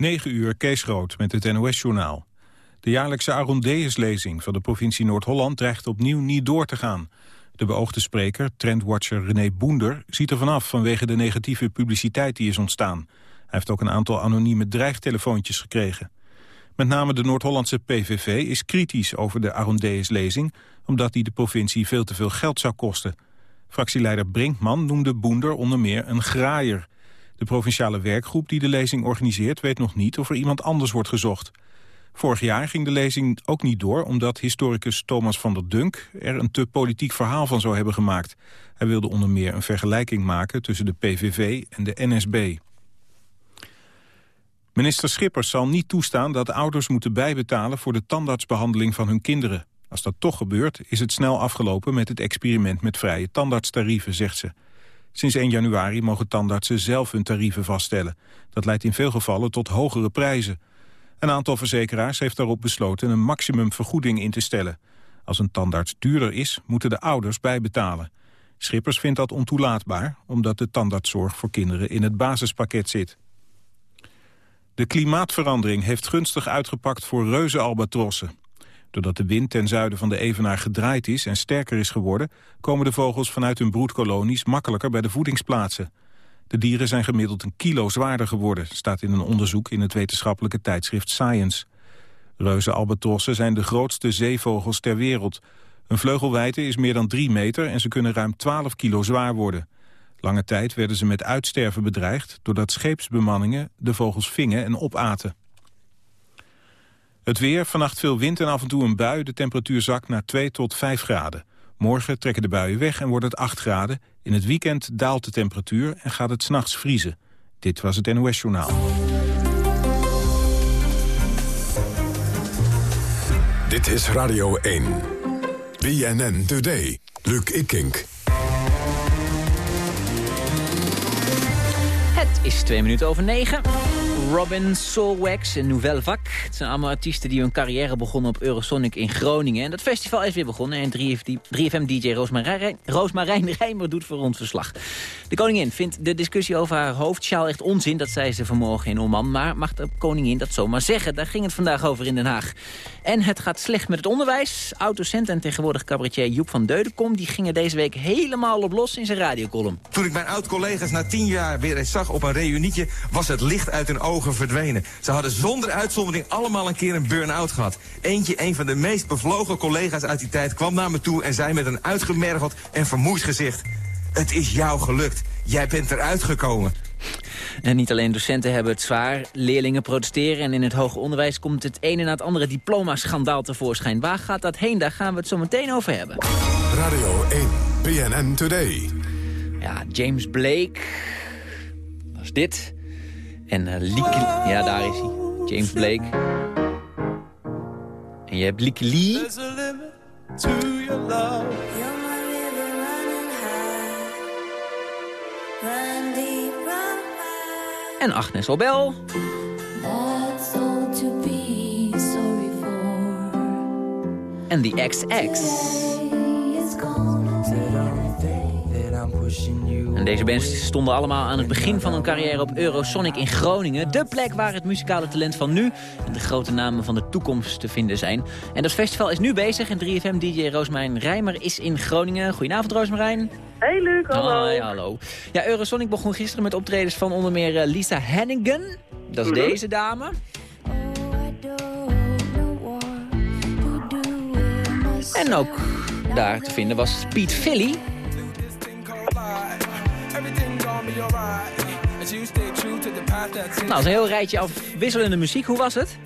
9 uur, Kees Groot met het NOS-journaal. De jaarlijkse Arondeus-lezing van de provincie Noord-Holland dreigt opnieuw niet door te gaan. De beoogde spreker, trendwatcher René Boender, ziet er vanaf vanwege de negatieve publiciteit die is ontstaan. Hij heeft ook een aantal anonieme dreigtelefoontjes gekregen. Met name de Noord-Hollandse PVV is kritisch over de Arondeus-lezing... omdat die de provincie veel te veel geld zou kosten. Fractieleider Brinkman noemde Boender onder meer een graaier. De provinciale werkgroep die de lezing organiseert... weet nog niet of er iemand anders wordt gezocht. Vorig jaar ging de lezing ook niet door... omdat historicus Thomas van der Dunk er een te politiek verhaal van zou hebben gemaakt. Hij wilde onder meer een vergelijking maken tussen de PVV en de NSB. Minister Schippers zal niet toestaan dat ouders moeten bijbetalen... voor de tandartsbehandeling van hun kinderen. Als dat toch gebeurt, is het snel afgelopen met het experiment met vrije tandartstarieven, zegt ze. Sinds 1 januari mogen tandartsen zelf hun tarieven vaststellen. Dat leidt in veel gevallen tot hogere prijzen. Een aantal verzekeraars heeft daarop besloten een maximumvergoeding in te stellen. Als een tandarts duurder is, moeten de ouders bijbetalen. Schippers vindt dat ontoelaatbaar, omdat de tandartszorg voor kinderen in het basispakket zit. De klimaatverandering heeft gunstig uitgepakt voor reuzenalbatrossen. Doordat de wind ten zuiden van de Evenaar gedraaid is en sterker is geworden... komen de vogels vanuit hun broedkolonies makkelijker bij de voedingsplaatsen. De dieren zijn gemiddeld een kilo zwaarder geworden... staat in een onderzoek in het wetenschappelijke tijdschrift Science. Reuzenalbatrossen zijn de grootste zeevogels ter wereld. Een vleugelwijte is meer dan 3 meter en ze kunnen ruim 12 kilo zwaar worden. Lange tijd werden ze met uitsterven bedreigd... doordat scheepsbemanningen de vogels vingen en opaten. Het weer, vannacht veel wind en af en toe een bui. De temperatuur zakt naar 2 tot 5 graden. Morgen trekken de buien weg en wordt het 8 graden. In het weekend daalt de temperatuur en gaat het s'nachts vriezen. Dit was het NOS Journaal. Dit is Radio 1. BNN Today. Luc Ikink. Het is twee minuten over negen. Robin, Soulwax en Nouvelle Vac. Het zijn allemaal artiesten die hun carrière begonnen op Eurosonic in Groningen. En dat festival is weer begonnen en 3FM-dj Roosmarijn, Roosmarijn Rijmer doet voor ons verslag. De koningin vindt de discussie over haar hoofdsjaal echt onzin. Dat zei ze vanmorgen in Oman. Maar mag de koningin dat zomaar zeggen? Daar ging het vandaag over in Den Haag. En het gaat slecht met het onderwijs. Oud-docent en tegenwoordig cabaretier Joep van Deudekom... die gingen deze week helemaal op los in zijn radiocolumn. Toen ik mijn oud-collega's na tien jaar weer eens zag op een reunietje... was het licht uit hun ogen verdwenen. Ze hadden zonder uitzondering allemaal een keer een burn-out gehad. Eentje, een van de meest bevlogen collega's uit die tijd... kwam naar me toe en zei met een uitgemergeld en vermoeid gezicht... Het is jou gelukt. Jij bent eruit gekomen. En niet alleen docenten hebben het zwaar, leerlingen protesteren... en in het hoger onderwijs komt het ene na het andere diplomaschandaal tevoorschijn. Waar gaat dat heen? Daar gaan we het zo meteen over hebben. Radio 1, PNN Today. Ja, James Blake. Dat is dit. En uh, Lieke... Ja, daar is hij. James Blake. En je hebt Lieke Lee. En Agnes Obel. En The XX. En deze bands stonden allemaal aan het begin van hun carrière op Eurosonic in Groningen. De plek waar het muzikale talent van nu en de grote namen van de toekomst te vinden zijn. En dat festival is nu bezig en 3FM-dj Roosmarijn Rijmer is in Groningen. Goedenavond Roosmarijn. Hey Luc, hallo. Hoi, hallo. Ja, Eurosonic begon gisteren met optredens van onder meer eh, Lisa Hennigan. Dat is mhm. deze dame. En ook daar te vinden was Piet Philly. Nou, een heel rijtje afwisselende muziek. Hoe was het?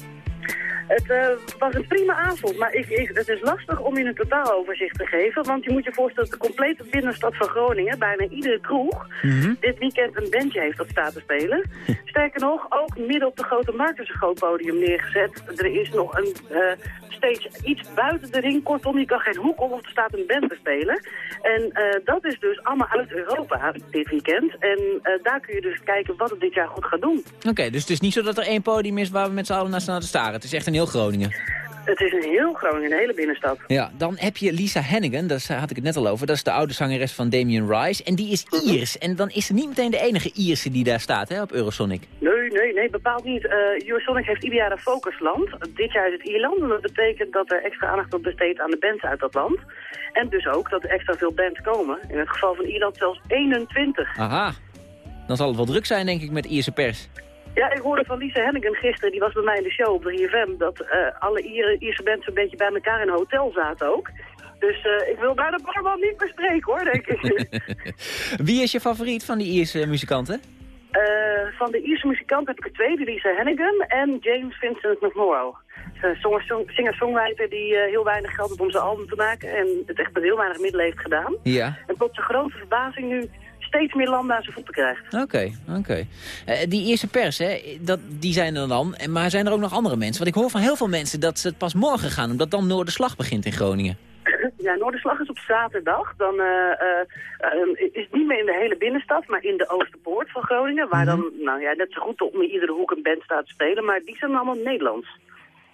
Het uh, was een prima avond, maar ik, ik, het is lastig om je een totaaloverzicht te geven. Want je moet je voorstellen dat de complete binnenstad van Groningen, bijna iedere kroeg, mm dit weekend een bandje heeft dat staat te spelen. Sterker nog, ook midden op de grote markt is een groot podium neergezet. Er is nog een uh, stage iets buiten de ring. Kortom, je kan geen hoek om of er staat een band te spelen. En uh, dat is dus allemaal uit Europa dit weekend. En daar kun je dus kijken wat het dit jaar goed gaat doen. Oké, dus het is niet zo dat er één podium is waar we met z'n allen naar staan te staren. Het is echt een heel Groningen. Het is een heel Groningen, een hele binnenstad. Ja, dan heb je Lisa Hennigan, daar had ik het net al over. Dat is de oude zangeres van Damien Rice. En die is Iers. En dan is ze niet meteen de enige Ierse die daar staat hè, op Eurosonic. Nee, nee, nee, bepaald niet. Uh, Eurosonic heeft ieder jaar een focusland. Dit jaar is het Ierland en dat betekent dat er extra aandacht wordt besteed aan de bands uit dat land. En dus ook dat er extra veel bands komen. In het geval van Ierland zelfs 21. Aha, dan zal het wel druk zijn denk ik met Ierse pers. Ja, ik hoorde van Lisa Hennigan gisteren, die was bij mij in de show op de IFM... dat uh, alle Ierse bands een beetje bij elkaar in een hotel zaten ook. Dus uh, ik wil daar de barman niet meer spreken hoor, denk ik. Wie is je favoriet van die Ierse muzikanten? Uh, van de Ierse muzikanten heb ik er twee, Lisa Hennigan en James Vincent McMorrow. Singer-songwriter die uh, heel weinig geld heeft om zijn album te maken en het echt met heel weinig middelen heeft gedaan. Ja. En tot zijn grote verbazing nu steeds meer landen aan zijn voeten krijgt. Oké, oké. Uh, die eerste pers, hè, dat, die zijn er dan. Maar zijn er ook nog andere mensen? Want ik hoor van heel veel mensen dat ze het pas morgen gaan... omdat dan Noorderslag begint in Groningen. Ja, Noorderslag is op zaterdag. Dan uh, uh, is het niet meer in de hele binnenstad, maar in de Oosterpoort van Groningen. Waar dan, mhm. nou ja, net zo goed om iedere hoek een band staat te spelen. Maar die zijn allemaal Nederlands.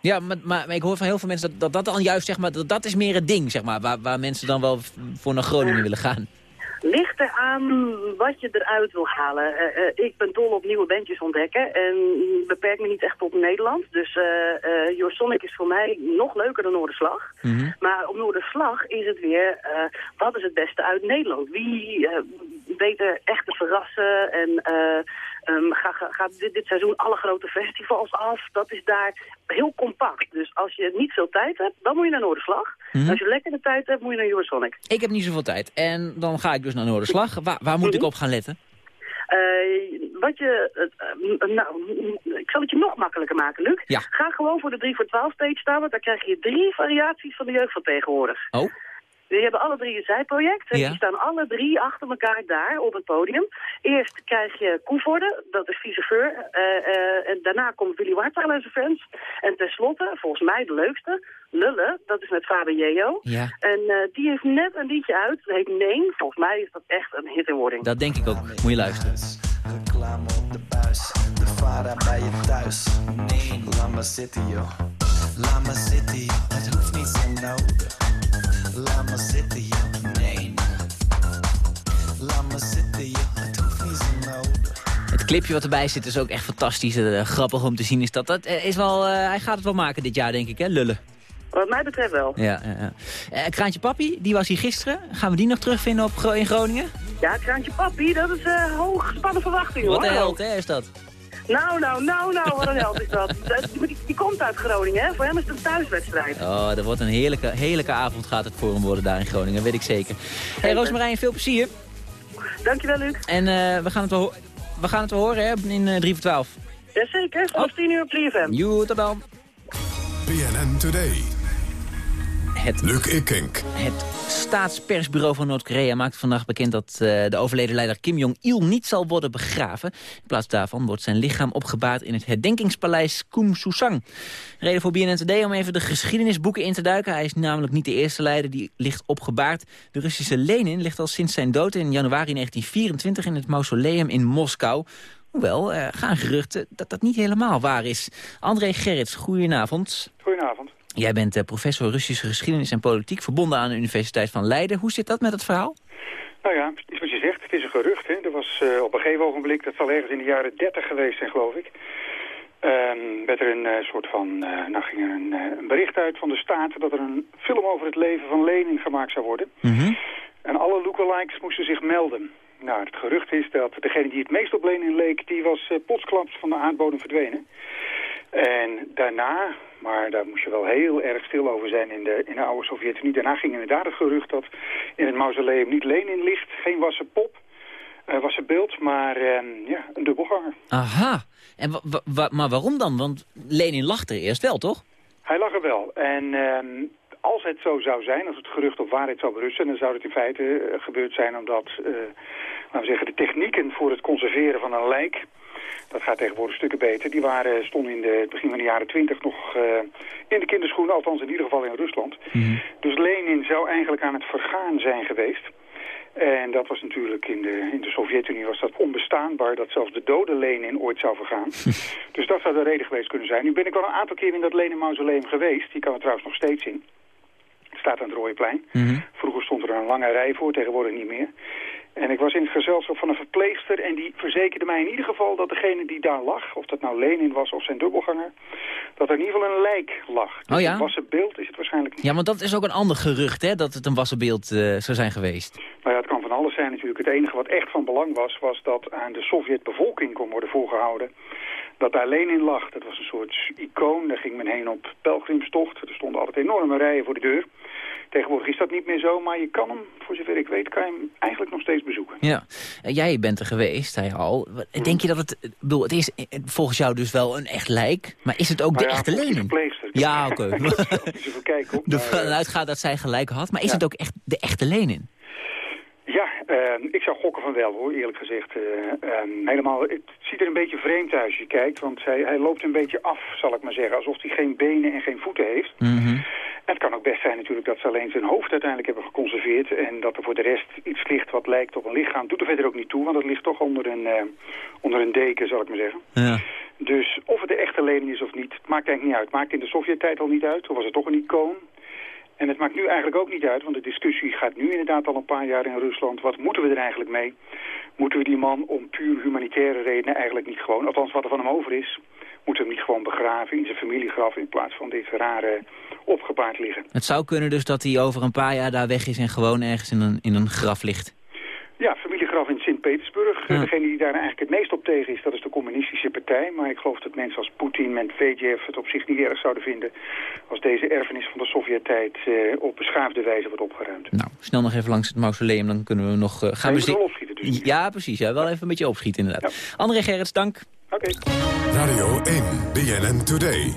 Ja, maar, maar, ik hoor van heel veel mensen dat dat, dat dan juist, zeg maar, dat, dat is meer het ding, zeg maar. Waar, waar mensen dan wel voor naar Groningen willen gaan. Ligt eraan wat je eruit wil halen. Uh, uh, ik ben dol op nieuwe bandjes ontdekken en beperk me niet echt tot Nederland. Dus uh, Your Sonic is voor mij nog leuker dan Noorderslag. Mm Maar op Noorderslag is het weer, wat is het beste uit Nederland? Wie weet er echt te verrassen en Um, gaat dit, dit, seizoen alle grote festivals af. Dat is daar heel compact. Dus als je niet veel tijd hebt, dan moet je naar Noorderslag. Mm Als je lekker de tijd hebt, moet je naar Eurosonic. Ik heb niet zoveel tijd. En dan ga ik dus naar Noorderslag. Waar, waar moet ik op gaan letten? Uh, wat je, uh, nou, ik zal het je nog makkelijker maken, Luc. Ja. Ga gewoon voor de 3 voor 12 stage staan, want dan krijg je drie variaties van de jeugd van tegenwoordig. Oh. Die hebben alle drie een zijproject. En die staan alle drie achter elkaar daar op het podium. Eerst krijg je Koevoorde, dat is viseveur. Uh, uh, en daarna komt Willy Wartaal en zijn fans. En tenslotte, volgens mij de leukste, Lulle, dat is met Faber Jeo. Ja. En uh, die heeft net een liedje uit, dat heet Nee. Volgens mij is dat echt een hit in wording. Dat denk ik ook. Moet je luisteren. Reclame op de buis, de vader bij je thuis. Nee, laat maar zitten joh. Laat maar zitten joh, het hoeft niet zo nodig. Laat me zitten, joh. Nee. Laat me zitten, joh. Het hoeft niet zo nodig. Het clipje wat erbij zit is ook echt fantastisch. Uh, grappig om te zien is dat. dat uh, is wel, uh, hij gaat het wel maken dit jaar, denk ik, hè? Lullen. Wat mij betreft wel. Ja, ja, ja. Kraantje Papi, die was hier gisteren. Gaan we die nog terugvinden op, in Groningen? Ja, Kraantje Papi, dat is uh, hoog gespannen verwachting, hoor. Wat een held, hè, is dat? Nou, nou, nou, nou, wat een held is dat. Die, die, komt uit Groningen, hè? Voor hem is het een thuiswedstrijd. Oh, dat wordt een heerlijke, heerlijke avond gaat het voor hem worden daar in Groningen, weet ik zeker. Hé, hey, Roosmarijn, veel plezier. Dankjewel, Luc. En uh, we, gaan het wel, we gaan het wel horen, hè, in uh, 3 voor 12. Jazeker, vanaf oh. 10 uur op 3FM. Joe, tot dan. BNN Today. Het, Luc Ikink. Het staatspersbureau van Noord-Korea maakt vandaag bekend dat uh, de overleden leider Kim Jong-il niet zal worden begraven. In plaats daarvan wordt zijn lichaam opgebaard in het herdenkingspaleis Kumsusang. Reden voor BNN Today om even de geschiedenisboeken in te duiken. Hij is namelijk niet de eerste leider die ligt opgebaard. De Russische Lenin ligt al sinds zijn dood in januari 1924 in het mausoleum in Moskou. Hoewel, er gaan geruchten dat dat niet helemaal waar is. André Gerrits, goedenavond. Goedenavond. Jij bent uh, professor Russische geschiedenis en politiek... verbonden aan de Universiteit van Leiden. Hoe zit dat met het verhaal? Nou ja, is wat je zegt. Het is een gerucht. Hè. Er was uh, op een gegeven ogenblik, dat zal ergens in de jaren 30 geweest zijn, geloof ik... Um, werd er een uh, soort van, nou ging er een, een, bericht uit van de Staten... dat er een film over het leven van Lenin gemaakt zou worden. Mm -hmm. En alle lookalikes moesten zich melden. Nou, het gerucht is dat degene die het meest op Lenin leek... die was plotsklaps van de aardbodem verdwenen. En daarna, maar daar moest je wel heel erg stil over zijn in de, in de oude Sovjet-Unie. Daarna ging inderdaad het gerucht dat in het mausoleum niet Lenin ligt, geen wassen pop, uh, wassen beeld, maar uh, ja, een dubbelganger. Aha, en maar waarom dan? Want Lenin lag er eerst wel, toch? Hij lag er wel. En uh, als het zo zou zijn, als het gerucht op waarheid zou berusten, dan zou het in feite uh, gebeurd zijn omdat, laten we zeggen, de technieken voor het conserveren van een lijk dat gaat tegenwoordig stukken beter. Die waren, stonden in de, het begin van de jaren twintig nog uh, in de kinderschoenen, althans in ieder geval in Rusland. Mm. Dus Lenin zou eigenlijk aan het vergaan zijn geweest. En dat was natuurlijk in de, in de Sovjet-Unie was dat onbestaanbaar dat zelfs de dode Lenin ooit zou vergaan. dus dat zou de reden geweest kunnen zijn. Nu ben ik wel een aantal keer in dat Lenin-mausoleum geweest. Die kan er trouwens nog steeds in. Staat aan het Rooiplein. Mm -hmm. Vroeger stond er een lange rij voor, tegenwoordig niet meer. En ik was in het gezelschap van een verpleegster en die verzekerde mij in ieder geval dat degene die daar lag, of dat nou Lenin was of zijn dubbelganger, dat er in ieder geval een lijk lag. Dus oh ja? Een wassen beeld is het waarschijnlijk niet. Ja, want dat is ook een ander gerucht, hè, dat het een wassen beeld uh, zou zijn geweest. Nou ja, het kan van alles zijn natuurlijk. Het enige wat echt van belang was, was dat aan de Sovjet-bevolking kon worden voorgehouden dat daar Lenin lag. Dat was een soort icoon, daar ging men heen op pelgrimstocht. Er stonden altijd enorme rijen voor de deur. Tegenwoordig is dat niet meer zo, maar je kan hem, voor zover ik weet, kan je hem eigenlijk nog steeds bezoeken. Ja, jij bent er geweest, zei je al. Denk je dat het, bedoel, het is volgens jou dus wel een echt lijk, maar is het ook nou de ja, echte Lenin? Ja, oké. Okay. kijken. Ervan uitgaat dat zij gelijk had, maar is ja. het ook echt de echte Lenin? Uh, ik zou gokken van wel hoor, eerlijk gezegd. Uh, um, helemaal, het ziet er een beetje vreemd uit als je kijkt, want hij, hij loopt een beetje af, zal ik maar zeggen. Alsof hij geen benen en geen voeten heeft. Mm -hmm. En het kan ook best zijn natuurlijk dat ze alleen zijn hoofd uiteindelijk hebben geconserveerd. En dat er voor de rest iets ligt wat lijkt op een lichaam. Doet er verder ook niet toe, want het ligt toch onder een, uh, onder een deken, zal ik maar zeggen. Ja. Dus of het de echte Lenin is of niet, het maakt eigenlijk niet uit. Het maakt in de Sovjet-tijd al niet uit, of was het toch een icoon. En het maakt nu eigenlijk ook niet uit, want de discussie gaat nu inderdaad al een paar jaar in Rusland. Wat moeten we er eigenlijk mee? Moeten we die man om puur humanitaire redenen eigenlijk niet gewoon, althans wat er van hem over is, moeten we hem niet gewoon begraven in zijn familiegraf in plaats van dit rare opgebaard liggen. Het zou kunnen dus dat hij over een paar jaar daar weg is en gewoon ergens in een, in een graf ligt. Ja, familiegraf in Sint-Petersburg. Ja. Degene die daar eigenlijk het meest op tegen is, dat is de communistische partij. Maar ik geloof dat mensen als Poetin, Medvedev het op zich niet erg zouden vinden... als deze erfenis van de Sovjet-tijd eh, op beschaafde wijze wordt opgeruimd. Nou, snel nog even langs het mausoleum, dan kunnen we nog uh, gaan... Ja, dus. Ja, precies. Ja, wel even een beetje opschieten inderdaad. Ja. André Gerrits, dank. Oké. Okay. Radio 1, BNN Today.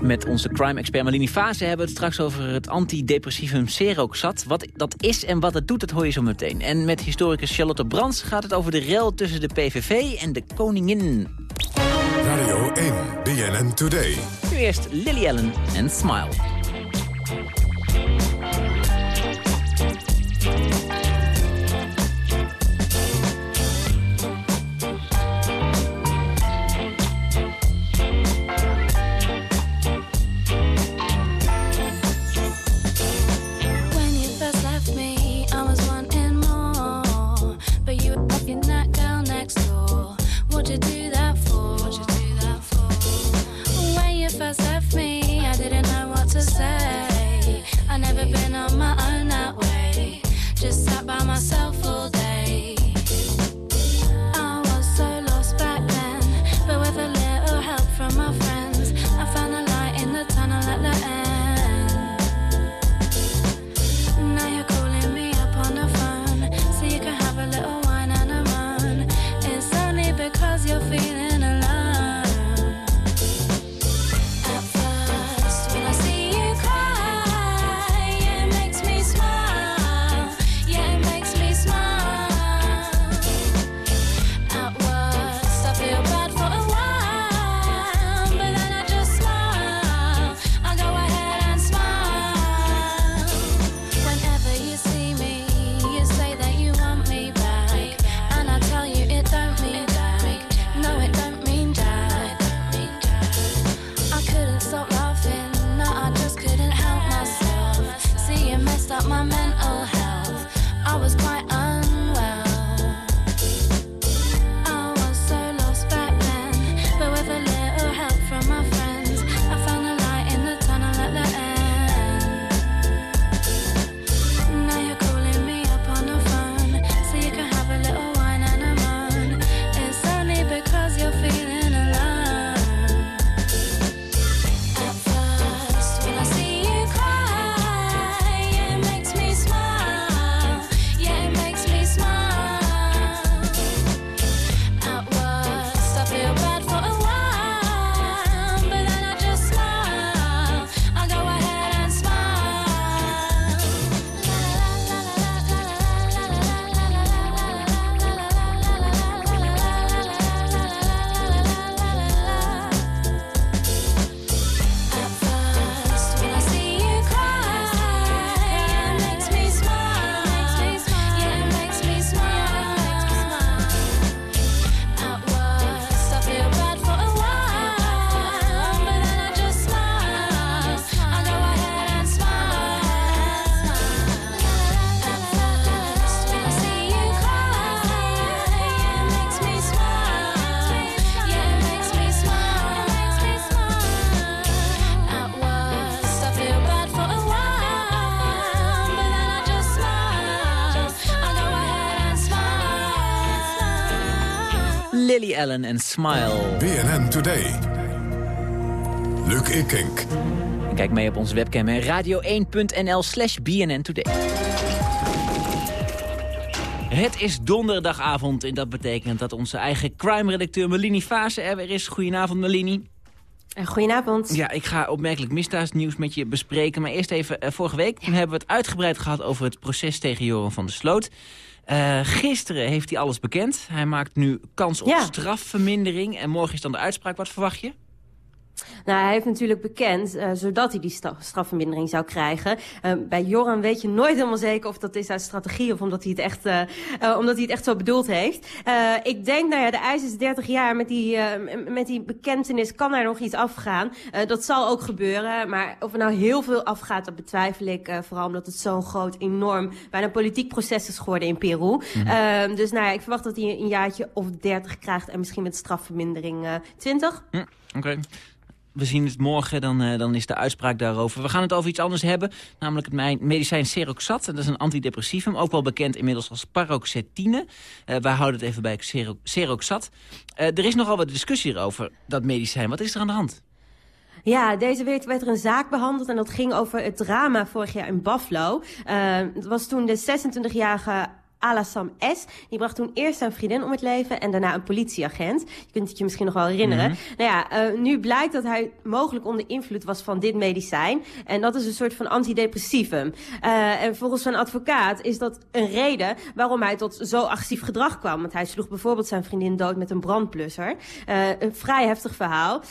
Met onze crime-expert Malini Fase hebben we het straks over het antidepressivum Seroxat. Wat dat is en wat het doet, dat hoor je zo meteen. En met historicus Charlotte Brands gaat het over de rel tussen de PVV en de koningin. Radio 1, BNN Today. Nu eerst Lily Allen en Smile. I never been Woody Allen en Smile. BNN Today. Luc Ikink. En kijk mee op onze webcam radio1.nl slash BNN Today. Het is donderdagavond en dat betekent dat onze eigen crime-redacteur Melini Fase er weer is. Goedenavond Melini. Eh, Goedenavond. Ja, ik ga opmerkelijk misdaadsnieuws met je bespreken. Maar eerst even, uh, vorige week toen hebben we het uitgebreid gehad over het proces tegen Joran van der Sloot. Uh, gisteren heeft hij alles bekend. Hij maakt nu kans op Ja. strafvermindering. En morgen is dan de uitspraak. Wat verwacht je? Nou, hij heeft natuurlijk bekend, eh, zodat hij die strafvermindering zou krijgen. Eh, bij Joran weet je nooit helemaal zeker of dat is uit strategie of omdat hij het echt, eh, omdat hij het echt zo bedoeld heeft. Ik denk, nou ja, de eis is 30 jaar. Met die, met die bekentenis kan er nog iets afgaan. Dat zal ook gebeuren. Maar of er nou heel veel afgaat, dat betwijfel ik. vooral omdat het zo'n groot, enorm, bijna politiek proces is geworden in Peru. Eh, dus nou ja, ik verwacht dat hij een jaartje of 30 krijgt en misschien met strafvermindering eh 20. Hm, Oké. We zien het morgen, dan, eh, dan is de uitspraak daarover. We gaan het over iets anders hebben, namelijk het medicijn Seroxat. Dat is een antidepressivum, ook wel bekend inmiddels als paroxetine. Eh, wij houden het even bij Sero- Seroxat. Eh, er is nogal wat discussie hierover, dat medicijn. Wat is er aan de hand? Ja, deze week werd er een zaak behandeld en dat ging over het drama vorig jaar in Buffalo. Het was toen de 26-jarige Alassam S. Die bracht toen eerst zijn vriendin om het leven en daarna een politieagent. Je kunt het je misschien nog wel herinneren. Nou ja, eh, nu blijkt dat hij mogelijk onder invloed was van dit medicijn. En dat is een soort van antidepressivum. Eh, en volgens zijn advocaat is dat een reden waarom hij tot zo agressief gedrag kwam. Want hij sloeg bijvoorbeeld zijn vriendin dood met een brandblusser. Eh, een vrij heftig verhaal.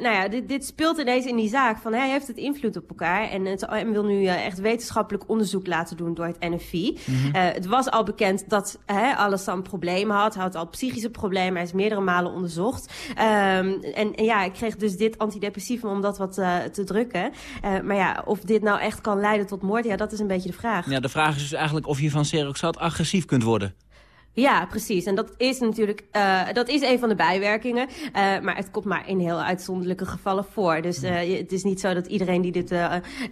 Nou ja, dit, dit speelt ineens in die zaak van hij heeft het invloed op elkaar. En het OM wil nu echt wetenschappelijk onderzoek laten doen door het NFI. Eh, het was al bekend dat hè, Alassane problemen had. Hij had al psychische problemen. Hij is meerdere malen onderzocht. Ehm, en, ja, hij kreeg dus dit antidepressivum om dat wat eh, te drukken. Eh, maar ja, of dit nou echt kan leiden tot moord, ja, dat is een beetje de vraag. Ja, de vraag is dus eigenlijk of je van Seroxat agressief kunt worden. Ja, precies. En dat is natuurlijk eh, dat is een van de bijwerkingen. Eh, maar het komt maar in heel uitzonderlijke gevallen voor. Dus eh, het is niet zo dat iedereen die dit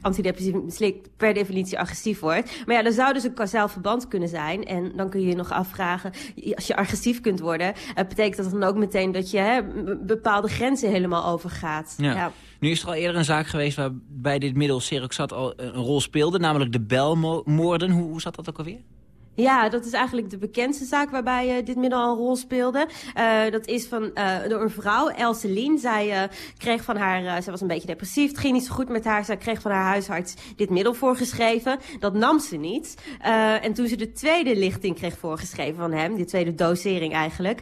antidepressivum slikt per definitie agressief wordt. Maar ja, er zou dus een kausaal verband kunnen zijn. En dan kun je je nog afvragen, als je agressief kunt worden, betekent dat dan ook meteen dat je hè, bepaalde grenzen helemaal overgaat. Ja. Nu is er al eerder een zaak geweest waarbij dit middel Seroxat al een rol speelde. Namelijk de belmoorden. Hoe, hoe zat dat ook alweer? Ja, dat is eigenlijk de bekendste zaak waarbij eh, dit middel een rol speelde. Eh, dat is van, eh, door een vrouw, Elseline. Zij kreeg van haar, zij was een beetje depressief, het ging niet zo goed met haar. Zij kreeg van haar huisarts dit middel voorgeschreven. Dat nam ze niet. En toen ze de tweede lichting kreeg voorgeschreven van hem, de tweede dosering eigenlijk,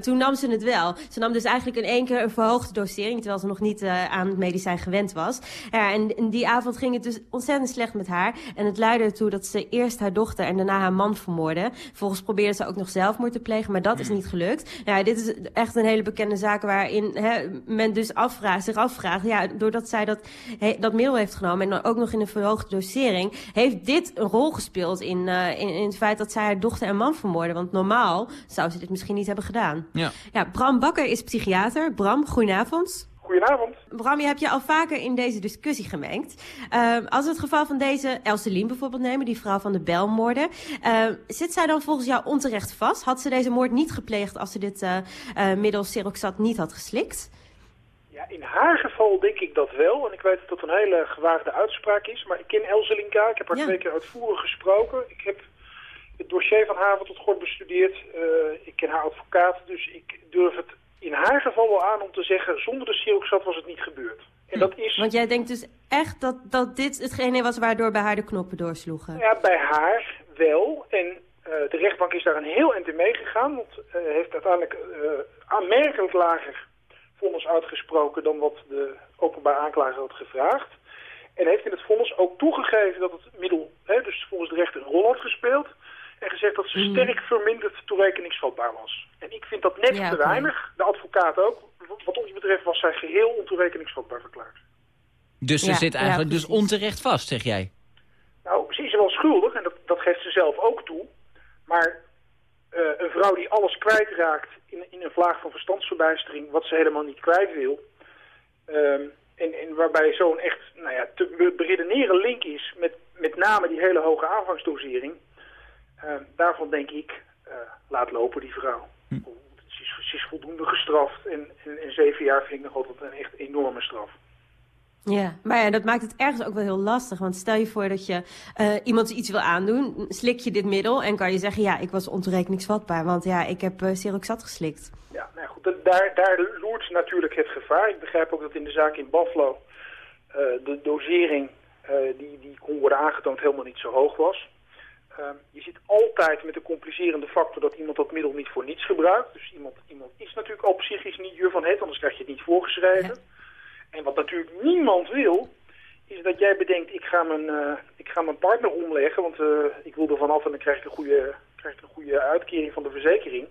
toen nam ze het wel. Ze nam dus eigenlijk in één keer een verhoogde dosering, terwijl ze nog niet aan het medicijn gewend was. En, en die avond ging het dus ontzettend slecht met haar. En het leidde ertoe dat ze eerst haar dochter en daarna haar man vermoordde. Vervolgens probeerde ze ook nog zelfmoord te plegen, maar dat is niet gelukt. Ja, dit is echt een hele bekende zaak waarin hè, men dus afvraagt, zich afvraagt... Ja, doordat zij dat, he- dat middel heeft genomen en dan ook nog in een verhoogde dosering... heeft dit een rol gespeeld in, eh, in, in het feit dat zij haar dochter en man vermoordde. Want normaal zou ze dit misschien niet hebben gedaan. Ja. Ja, Bram Bakker is psychiater. Bram, goedenavond. Goedenavond. Bram, je hebt je al vaker in deze discussie gemengd. Ehm, als we het geval van deze Elseline bijvoorbeeld nemen, die vrouw van de belmoorden. ehm, zit zij dan volgens jou onterecht vast? Had ze deze moord niet gepleegd als ze dit eh, middel Seroxat niet had geslikt? Ja, in haar geval denk ik dat wel. En ik weet dat dat een hele gewaagde uitspraak is. Maar ik ken Elselinka. Ik heb haar Ja. twee keer uitvoerig gesproken. Ik heb het dossier van haven tot gort bestudeerd. Eh, ik ken haar advocaat. Dus ik durf het in haar geval wel aan om te zeggen... zonder de Siroxat was het niet gebeurd. En dat is Want jij denkt dus echt dat, dat dit hetgene was waardoor bij haar de knoppen doorsloegen? ja, bij haar wel. En eh, de rechtbank is daar een heel eind in meegegaan. Want eh heeft uiteindelijk eh, aanmerkelijk lager vonnis uitgesproken dan wat de openbaar aanklager had gevraagd. En heeft in het vonnis ook toegegeven dat het middel, hè, dus volgens de rechter, een rol had gespeeld. En gezegd dat ze sterk verminderd toerekeningsvatbaar was. En ik vind dat net Ja, te weinig. De advocaat ook. Wat- ons betreft was zij geheel ontoerekeningsvatbaar verklaard. Dus ze Ja, zit ja, eigenlijk dus onterecht vast, zeg jij. Nou, ze is wel schuldig en dat, dat geeft ze zelf ook toe. Maar eh, een vrouw die alles kwijtraakt in, in een vlaag van verstandsverbijstering, wat ze helemaal niet kwijt wil. ehm, en, en waarbij zo'n echt nou ja, te be- beredeneren link is met met name die hele hoge aanvangsdosering. Ehm, daarvan denk ik, eh, laat lopen die vrouw. Ze is, ze is voldoende gestraft. En, en, en zeven jaar vind ik nog altijd een echt enorme straf. Ja, maar ja, dat maakt het ergens ook wel heel lastig. Want stel je voor dat je uh, iemand iets wil aandoen, slik je dit middel en kan je zeggen, ja, ik was ontoerekeningsvatbaar, want ja, ik heb uh, Seroxat geslikt. Ja, nou goed, daar, daar loert natuurlijk het gevaar. Ik begrijp ook dat in de zaak in Buffalo uh, de dosering die, die kon worden aangetoond helemaal niet zo hoog was. Je zit altijd met de complicerende factor dat iemand dat middel niet voor niets gebruikt. Dus iemand, iemand is natuurlijk al psychisch niet jur van het, anders krijg je het niet voorgeschreven. Ja. En wat natuurlijk niemand wil, is dat jij bedenkt, ik ga mijn, uh, ik ga mijn partner omleggen, want uh, ik wil er vanaf en dan krijg ik een goede, krijg ik een goede uitkering van de verzekering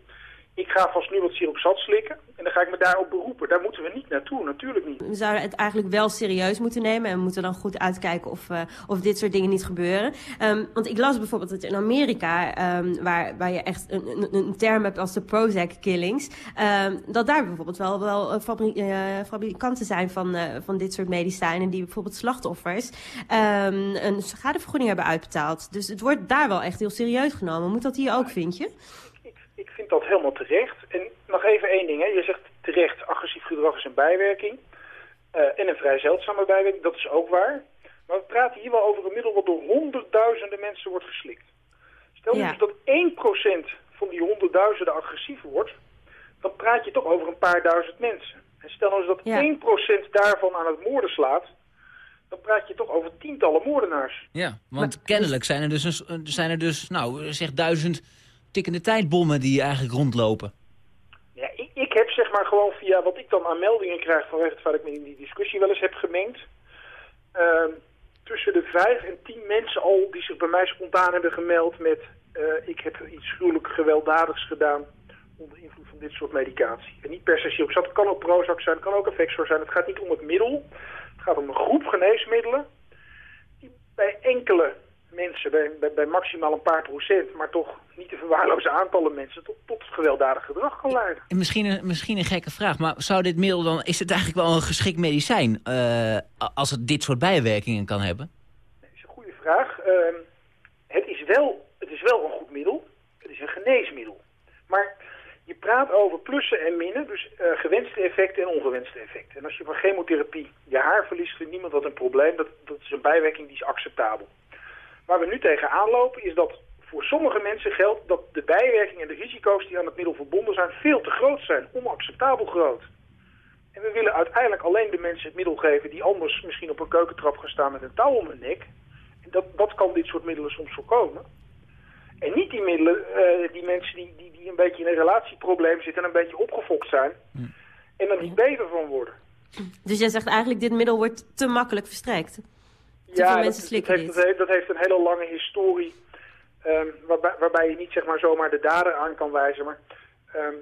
ik ga vast nu wat siroop zat slikken en dan ga ik me daarop beroepen. Daar moeten we niet naartoe, natuurlijk niet. We zouden het eigenlijk wel serieus moeten nemen en moeten dan goed uitkijken of, uh, of dit soort dingen niet gebeuren. Um, want ik las bijvoorbeeld dat in Amerika, um, waar, waar je echt een, een, een, term hebt als de Prozac killings, um, dat daar bijvoorbeeld wel, wel fabri uh, fabrikanten zijn van, van dit soort medicijnen die bijvoorbeeld slachtoffers een schadevergoeding hebben uitbetaald. Dus het wordt daar wel echt heel serieus genomen. Moet dat hier ook, vind je? Ik vind dat helemaal terecht. En nog even één ding. Hè. Je zegt terecht, agressief gedrag is een bijwerking. Uh, en een vrij zeldzame bijwerking, dat is ook waar. Maar we praten hier wel over een middel wat door honderdduizenden mensen wordt geslikt. Stel ja. dus dat 1% van die honderdduizenden agressief wordt, dan praat je toch over een paar duizend mensen. En stel nou eens dat ja. 1% daarvan aan het moorden slaat, dan praat je toch over tientallen moordenaars. Ja, want maar, kennelijk zijn er dus, een, zijn er dus nou, zeg duizend tikkende tijdbommen die eigenlijk rondlopen? Ja, ik, ik heb zeg maar gewoon via wat ik dan aan meldingen krijg vanwege het feit dat ik me in die discussie wel eens heb gemengd. Uh, tussen de vijf en tien mensen al die zich bij mij spontaan hebben gemeld met uh, ik heb iets gruwelijk gewelddadigs gedaan onder invloed van dit soort medicatie. En niet per se Het kan ook Prozac zijn, het kan ook Effexor zijn. Het gaat niet om het middel. Het gaat om een groep geneesmiddelen die bij enkele mensen, bij, bij, bij, maximaal een paar procent, maar toch niet te verwaarlozen aantallen mensen, tot, tot gewelddadig gedrag kan leiden. Misschien een, misschien een gekke vraag, maar zou dit middel dan, is het eigenlijk wel een geschikt medicijn uh, als het dit soort bijwerkingen kan hebben? Dat is een goede vraag. Uh, het, is wel, het is wel een goed middel, het is een geneesmiddel. Maar je praat over plussen en minnen, dus uh, gewenste effecten en ongewenste effecten. En als je van chemotherapie je haar verliest, vindt niemand dat een probleem. Dat, dat is een bijwerking die is acceptabel. Waar we nu tegenaan lopen is dat voor sommige mensen geldt dat de bijwerkingen en de risico's die aan het middel verbonden zijn veel te groot zijn, onacceptabel groot. En we willen uiteindelijk alleen de mensen het middel geven die anders misschien op een keukentrap gaan staan met een touw om hun nek. En dat, dat kan dit soort middelen soms voorkomen. En niet die middelen, uh, die mensen die, die, die een beetje in een relatieprobleem zitten en een beetje opgefokt zijn. En er niet beter van worden. Dus jij zegt eigenlijk dit middel wordt te makkelijk verstrekt? Ja, dat, heeft, dat, heeft, een hele lange historie. Um, waarbij, waarbij, je niet zeg maar, zomaar de dader aan kan wijzen. Maar um,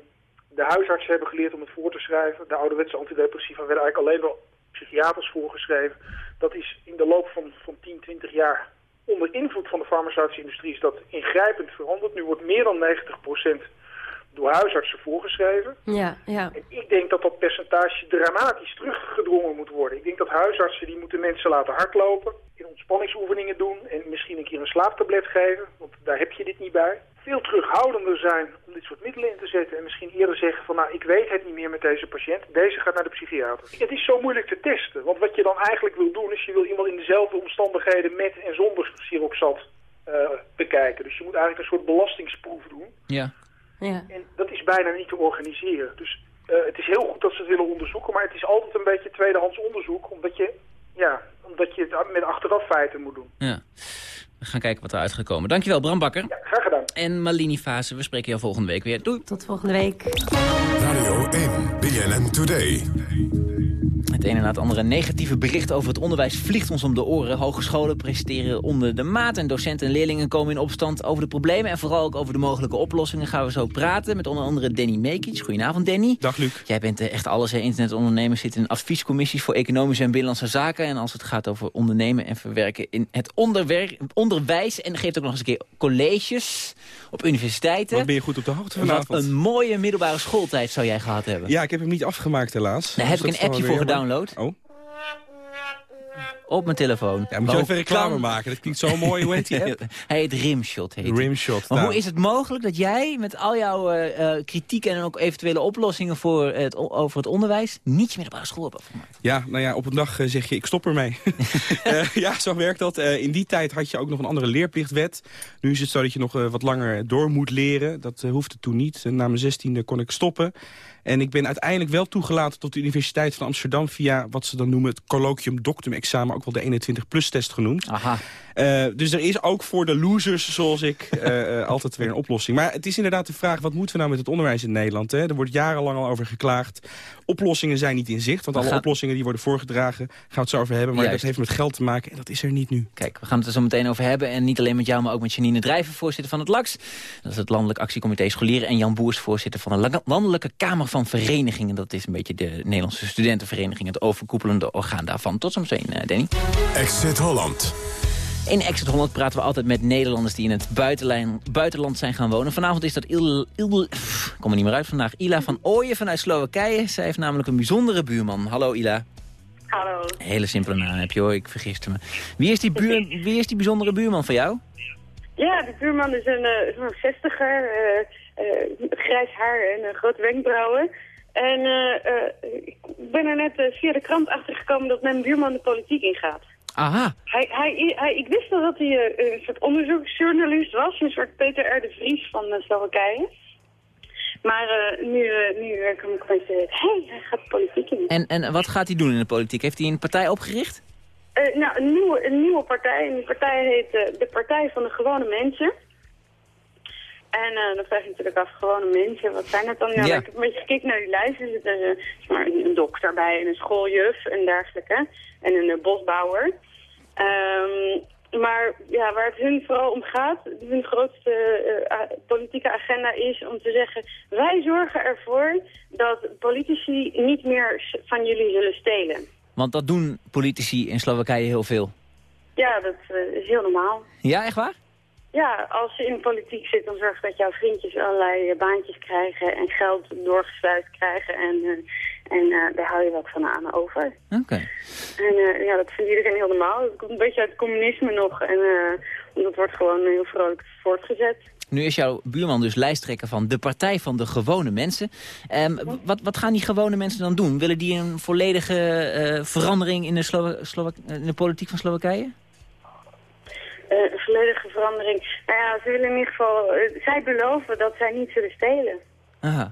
de huisartsen hebben geleerd om het voor te schrijven. De ouderwetse antidepressiva werden eigenlijk alleen wel psychiaters voorgeschreven. Dat is in de loop van, van 10, 20 jaar onder invloed van de farmaceutische industrie is dat ingrijpend veranderd. Nu wordt meer dan 90 door huisartsen voorgeschreven. Ja, ja. En ik denk dat dat percentage dramatisch teruggedrongen moet worden. Ik denk dat huisartsen die moeten mensen laten hardlopen, in ontspanningsoefeningen doen en misschien een keer een slaaptablet geven, want daar heb je dit niet bij. Veel terughoudender zijn om dit soort middelen in te zetten en misschien eerder zeggen van nou ik weet het niet meer met deze patiënt, deze gaat naar de psychiater. Het is zo moeilijk te testen, want wat je dan eigenlijk wil doen is je wil iemand in dezelfde omstandigheden met en zonder siroxat uh, bekijken. Dus je moet eigenlijk een soort belastingsproef doen. Ja. Ja. En dat is bijna niet te organiseren. Dus uh, het is heel goed dat ze het willen onderzoeken, maar het is altijd een beetje tweedehands onderzoek, omdat je, ja, omdat je het met achteraf feiten moet doen. Ja. We gaan kijken wat eruit gaat komen. Dankjewel, Bram Bakker. Ja, graag gedaan. En Malini Fase, we spreken jou volgende week weer. Doei. Tot volgende week. Radio 1, BNN Today. Het ene na het andere negatieve bericht over het onderwijs vliegt ons om de oren. Hogescholen presteren onder de maat en docenten en leerlingen komen in opstand over de problemen. En vooral ook over de mogelijke oplossingen gaan we zo praten met onder andere Danny Mekic. Goedenavond Danny. Dag Luc. Jij bent echt alles, hè? internetondernemers zitten in adviescommissies voor economische en binnenlandse zaken. En als het gaat over ondernemen en verwerken in het onderwijs. En geeft ook nog eens een keer colleges op universiteiten. Wat ben je goed op de hoogte vanavond. Wat een mooie middelbare schooltijd zou jij gehad hebben. Ja, ik heb hem niet afgemaakt helaas. Daar heb ik een appje voor gedownload. Oh. op mijn telefoon. Ja, moet je Maar even reclame kan- maken. Dat klinkt zo mooi. Hoe heet die app? Hij heet Rimshot. Heet. Rimshot. Maar nou. hoe is het mogelijk dat jij met al jouw eh, kritiek en ook eventuele oplossingen voor het, over het onderwijs niet je middelbare school hebt afgemaakt? Ja, nou ja, op een dag eh, zeg je, ik stop ermee. Ja, zo werkt dat. In die tijd had je ook nog een andere leerplichtwet. Nu is het zo dat je nog wat langer door moet leren. Dat hoefde toen niet. Na mijn zestiende kon ik stoppen. En ik ben uiteindelijk wel toegelaten tot de Universiteit van Amsterdam... via wat ze dan noemen het colloquium doctum examen... ook wel de 21-plus-test genoemd. Aha. Eh, dus er is ook voor de losers, zoals ik, eh, eh, altijd weer een oplossing. Maar het is inderdaad de vraag, wat moeten we nou met het onderwijs in Nederland? Hè? Er wordt jarenlang al over geklaagd. Oplossingen zijn niet in zicht, want We alle gaan- oplossingen die worden voorgedragen... gaan we het zo over hebben, maar Juist. dat heeft met geld te maken en dat is er niet nu. Kijk, we gaan het er zo meteen over hebben. En niet alleen met jou, maar ook met Janine Drijver, voorzitter van het LAX. Dat is het Landelijk Actiecomité Scholieren. En Jan Boers, voorzitter van de La- Landelijke Kamer van Verenigingen. Dat is een beetje de Nederlandse Studentenvereniging. Het overkoepelende orgaan daarvan. Tot zometeen, Danny. Exit Holland. In Exit Holland praten we altijd met Nederlanders die in het buitenland zijn gaan wonen. Vanavond is dat Il, Il, pff, ik kom er niet meer uit vandaag. Ila van Ooyen vanuit Slowakije. Zij heeft namelijk een bijzondere buurman. Hallo Ila. Hallo. Hele simpele naam heb je hoor, ik vergiste me. Wie is die, buur, wie is die bijzondere buurman van jou? Ja, de buurman is een eh, zo'n zestiger, eh, eh, grijs haar en grote wenkbrauwen. En ik ben er net via de krant achter gekomen dat mijn buurman de politiek ingaat. Aha, Hij, hij, hij, ik wist al dat hij eh, een soort onderzoeksjournalist was, een soort Peter R. de Vries van uh, Slowakije. Maar eh, nu, eh, nu eh, kan ik opeens zeggen, hé, hey, hij gaat de politiek in. en, en wat gaat hij doen in de politiek? Heeft hij een partij opgericht? Eh, nou, een nieuwe, een nieuwe partij. En die partij heet eh, de Partij van de Gewone Mensen. En eh, dan vraag je natuurlijk af, gewone mensen, wat zijn dat dan? Ja, Ja. Ik heb een beetje gekeken naar die lijst. Er zit er eh, maar een, een dokter bij en een schooljuf en dergelijke. En een eh, bosbouwer. Ehm, maar ja, waar het hun vooral om gaat, hun grootste politieke agenda is om te zeggen... wij zorgen ervoor dat politici niet meer van jullie zullen stelen. Want dat doen politici in Slowakije heel veel. Ja, dat is heel normaal. Ja, echt waar? Ja, als je in de politiek zit, dan zorg dat jouw vriendjes allerlei eh, baantjes krijgen en geld doorgesluist krijgen. En, eh, en eh, daar hou je wat van aan over. Oké. En ja, dat vindt iedereen heel normaal. Het komt een beetje uit het communisme nog. En dat wordt gewoon heel vrolijk voortgezet. Nu is jouw buurman dus lijsttrekker van de Partij van de Gewone Mensen. Ehm, wat, wat gaan die gewone mensen dan doen? Willen die een volledige verandering in de, in de politiek van Slowakije? Eh, een volledige verandering. Nou ja, ze willen in ieder geval... eh, zij beloven dat zij niet zullen stelen. Aha.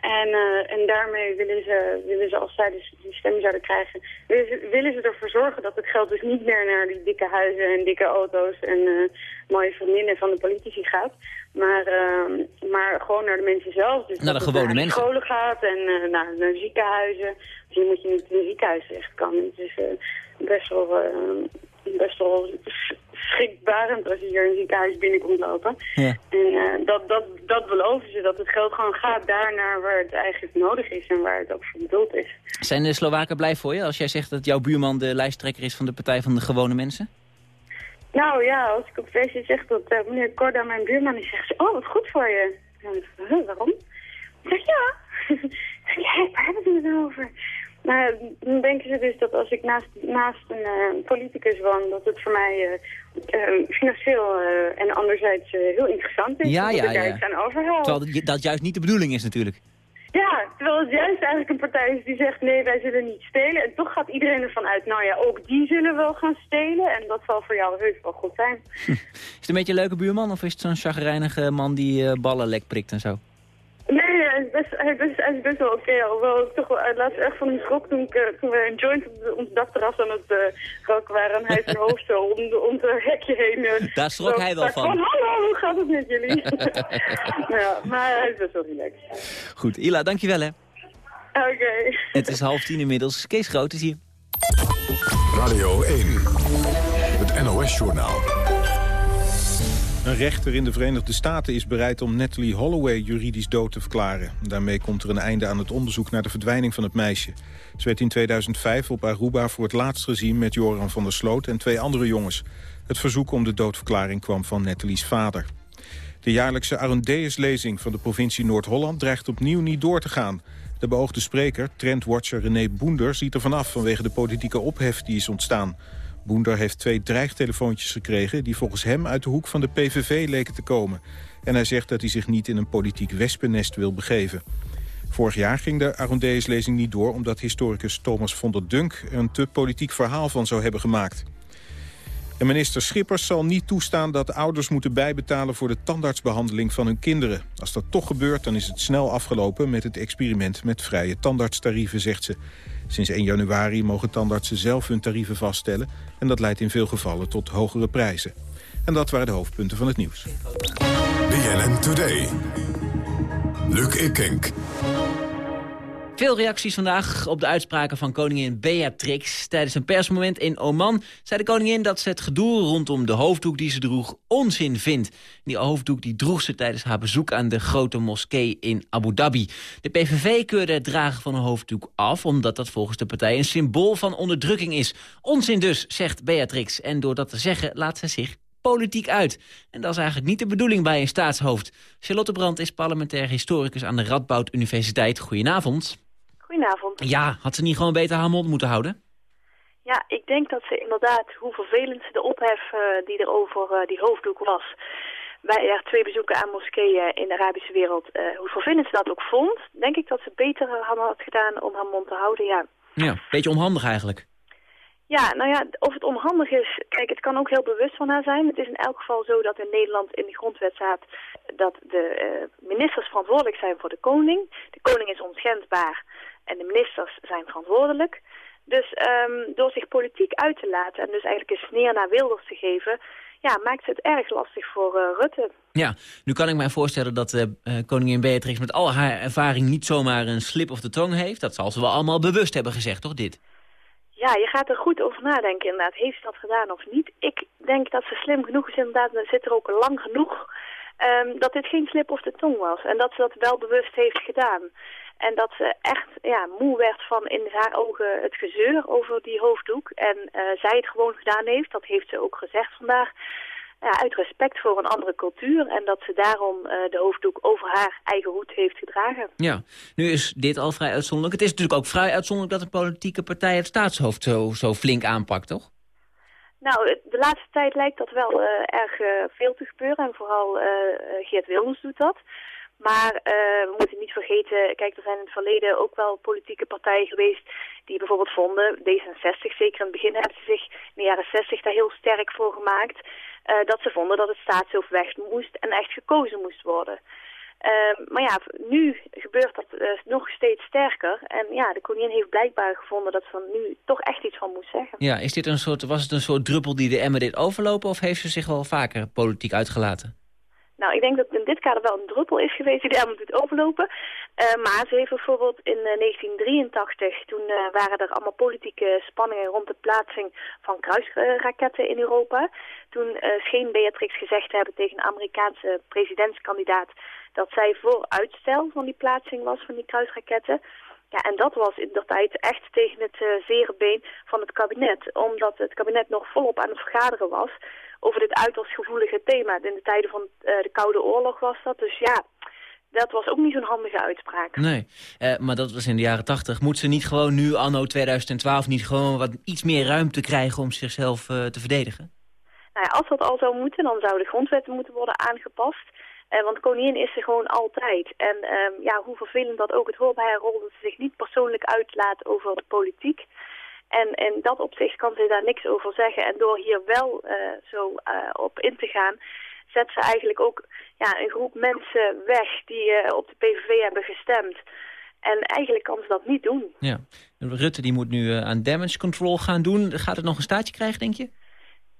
En, eh, en daarmee willen ze, willen ze, als zij dus die stem zouden krijgen, willen ze, willen ze ervoor zorgen dat het geld dus niet meer naar die dikke huizen en dikke auto's en mooie vriendinnen van de politici gaat. Maar, maar gewoon naar de mensen zelf. Dus Naar de gewone naar mensen. scholen gaat en naar, naar ziekenhuizen. Dus hier moet je niet in een ziekenhuis terechtkomen. Het is eh, best wel, best wel schrikbarend als je hier een ziekenhuis binnenkomt lopen. Ja. En eh, dat, dat, dat beloven ze, dat het geld gewoon gaat daar naar waar het eigenlijk nodig is en waar het ook voor bedoeld is. Zijn de Slowaken blij voor je als jij zegt dat jouw buurman de lijsttrekker is van de Partij van de Gewone Mensen? Nou ja, als ik op feestje zeg dat eh, meneer Korda mijn buurman is, zegt ze, oh wat goed voor je. En dan zeg ik, "Huh, waarom? Ik zeg, ja. Ja, waar hebben we het nou over? Nou, dan denken ze dus dat als ik naast, naast een eh, politicus woon, dat het voor mij eh, eh, financieel en anderzijds heel interessant is. Ja, dat ja, ja. aan overhoud. Terwijl dat- dat juist niet de bedoeling is natuurlijk. Ja, terwijl het juist eigenlijk een partij is die zegt nee, wij zullen niet stelen. En toch gaat iedereen ervan uit, nou ja, ook die zullen wel gaan stelen. En dat zal voor jou heus wel goed zijn. Is het een beetje een leuke buurman of is het zo'n chagrijnige man die ballen lek prikt en zo? Nee, hij is best, hij is best, hij is best wel oké. Alhoewel ik toch wel uit laatst echt van hem schrok toen, ik, eh, toen we een joint op de- ons dakterras aan het eh, roken waren. En hij zijn hoofd zo om, de, om het hekje heen. eh, Daar schrok zo hij wel van. Hallo, hoe gaat het met jullie? ja, maar hij is best wel relaxed. Goed, Ila, dankjewel hè. Oké. Het is half tien inmiddels. Kees Groot is hier. Radio 1. Het NOS-journaal. Een rechter in de Verenigde Staten is bereid om Natalie Holloway juridisch dood te verklaren. Daarmee komt er een einde aan het onderzoek naar de verdwijning van het meisje. Ze werd in 2005 op Aruba voor het laatst gezien met Joran van der Sloot en twee andere jongens. Het verzoek om de doodverklaring kwam van Natalie's vader. De jaarlijkse Arondeus-lezing van de provincie Noord-Holland dreigt opnieuw niet door te gaan. De beoogde spreker, trendwatcher René Boender, ziet er vanaf vanwege de politieke ophef die is ontstaan. Boender heeft twee dreigtelefoontjes gekregen... die volgens hem uit de hoek van de PVV leken te komen. En hij zegt dat hij zich niet in een politiek wespennest wil begeven. Vorig jaar ging de Arondeus-lezing niet door... omdat historicus Thomas von der Dunk een te politiek verhaal van zou hebben gemaakt. En minister Schippers zal niet toestaan dat ouders moeten bijbetalen... voor de tandartsbehandeling van hun kinderen. Als dat toch gebeurt, dan is het snel afgelopen... met het experiment met vrije tandartstarieven, zegt ze. Sinds 1 januari mogen tandartsen zelf hun tarieven vaststellen... en dat leidt in veel gevallen tot hogere prijzen. En dat waren de hoofdpunten van het nieuws. BNN Today. Luc Ikink. Veel reacties vandaag op de uitspraken van koningin Beatrix. Tijdens een persmoment in Oman zei de koningin dat ze het gedoe rondom de hoofddoek die ze droeg onzin vindt. Die hoofddoek die droeg ze tijdens haar bezoek aan de grote moskee in Abu Dhabi. De PVV keurde het dragen van een hoofddoek af omdat dat volgens de partij een symbool van onderdrukking is. Onzin dus, zegt Beatrix. En door dat te zeggen laat ze zich politiek uit. En dat is eigenlijk niet de bedoeling bij een staatshoofd. Charlotte Brandt is parlementair historicus aan de Radboud Universiteit. Goedenavond. Goedenavond. Ja, had ze niet gewoon beter haar mond moeten houden? Ja, ik denk dat ze inderdaad, hoe vervelend de ophef uh, die er over uh, die hoofddoek was... bij haar twee bezoeken aan moskeeën in de Arabische wereld, uh, hoe vervelend ze dat ook vond... denk ik dat ze beter had gedaan om haar mond te houden, ja. Ja, beetje onhandig eigenlijk. Ja, nou ja, of het onhandig is, kijk, het kan ook heel bewust van haar zijn. Het is in elk geval zo dat in Nederland in de grondwet staat dat de uh, ministers verantwoordelijk zijn voor de koning. De koning is onschendbaar en de ministers zijn verantwoordelijk. Dus um, door zich politiek uit te laten en dus eigenlijk een sneer naar Wilders te geven... ja, maakt het erg lastig voor uh, Rutte. Ja, nu kan ik mij voorstellen dat uh, koningin Beatrix met al haar ervaring niet zomaar een slip of de tong heeft. Dat zal ze wel allemaal bewust hebben gezegd, toch, dit? Ja, je gaat er goed over nadenken inderdaad. Heeft ze dat gedaan of niet? Ik denk dat ze slim genoeg is inderdaad, en zit er ook lang genoeg... Um, dat dit geen slip of de tong was. En dat ze dat wel bewust heeft gedaan. En dat ze echt ja, moe werd van in haar ogen het gezeur over die hoofddoek. En uh, zij het gewoon gedaan heeft, dat heeft ze ook gezegd vandaag. Ja, uit respect voor een andere cultuur. En dat ze daarom uh, de hoofddoek over haar eigen hoed heeft gedragen. Ja, nu is dit al vrij uitzonderlijk. Het is natuurlijk ook vrij uitzonderlijk dat een politieke partij het staatshoofd zo, zo flink aanpakt, toch? Nou, de laatste tijd lijkt dat wel uh, erg uh, veel te gebeuren. En vooral Geert Wilders doet dat. Maar we moeten niet vergeten, kijk, er zijn in het verleden ook wel politieke partijen geweest die bijvoorbeeld vonden, D66 zeker in het begin hebben ze zich in de jaren 60 daar heel sterk voor gemaakt, uh, dat ze vonden dat het staatshoofd weg moest en echt gekozen moest worden. Uh, maar ja, nu gebeurt dat uh, nog steeds sterker. En ja, de koningin heeft blijkbaar gevonden dat ze er nu toch echt iets van moest zeggen. Ja, is dit een soort, was het een soort druppel die de emmer dit overlopen... of heeft ze zich wel vaker politiek uitgelaten? Nou, ik denk dat in dit kader wel een druppel is geweest die de emmer doet overlopen. Uh, maar ze heeft bijvoorbeeld in uh, 1983, toen uh, waren er allemaal politieke spanningen rond de plaatsing van kruisraketten in Europa. Toen scheen Beatrix gezegd te hebben tegen een Amerikaanse presidentskandidaat dat zij voor uitstel van die plaatsing was van die kruisraketten. Ja, en dat was in der tijd echt tegen het zere been van het kabinet. Omdat het kabinet nog volop aan het vergaderen was over dit uiterst gevoelige thema. In de tijden van de Koude Oorlog was dat. Dus ja, dat was ook niet zo'n handige uitspraak. Nee, uh, maar dat was in de jaren tachtig. Moet ze niet gewoon nu, anno 2012, niet gewoon wat iets meer ruimte krijgen om zichzelf te verdedigen? Nou ja, als dat al zou moeten, dan zouden de grondwetten moeten worden aangepast. Uh, want koningin is er gewoon altijd. En um, ja, hoe vervelend dat ook, het hoort bij haar rol dat ze zich niet persoonlijk uitlaat over de politiek. En in dat opzicht kan ze daar niks over zeggen. En door hier wel zo op in te gaan, zet ze eigenlijk ook ja, een groep mensen weg die uh, op de PVV hebben gestemd. En eigenlijk kan ze dat niet doen. Ja. Rutte die moet nu aan damage control gaan doen. Gaat het nog een staatje krijgen, denk je?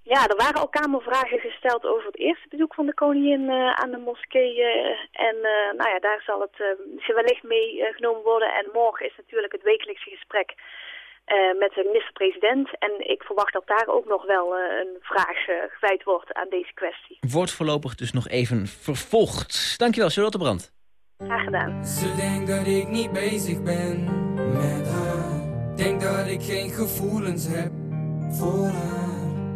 Ja, er waren al kamervragen gesteld over het eerste bezoek van de koningin uh, aan de moskee. En nou ja, daar zal het wellicht meegenomen worden. En morgen is natuurlijk het wekelijkse gesprek met de minister-president. En ik verwacht dat daar ook nog wel een vraag gewijd wordt aan deze kwestie. Wordt voorlopig dus nog even vervolgd. Dankjewel, Charlotte Brand. Graag gedaan. Ze denkt dat ik niet bezig ben met haar. Denk dat ik geen gevoelens heb voor haar.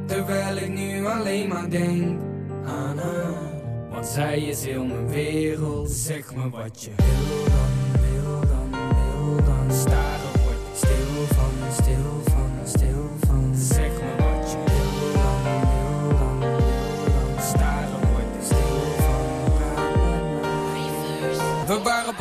Terwijl ik nu alleen maar denk aan haar Want zij is heel mijn wereld Zeg me wat je wil dan, wil dan, wil dan Staren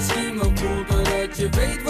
misschien wel cool, doordat je weet wat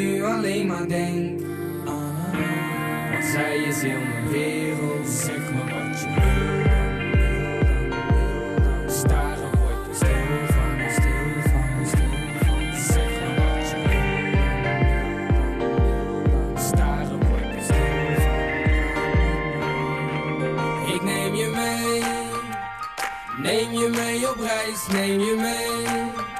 nu alleen maar denk aan. Want zij is heel mijn wereld. Zeg me wat je wil wat. Neem je mee op reis, neem je mee.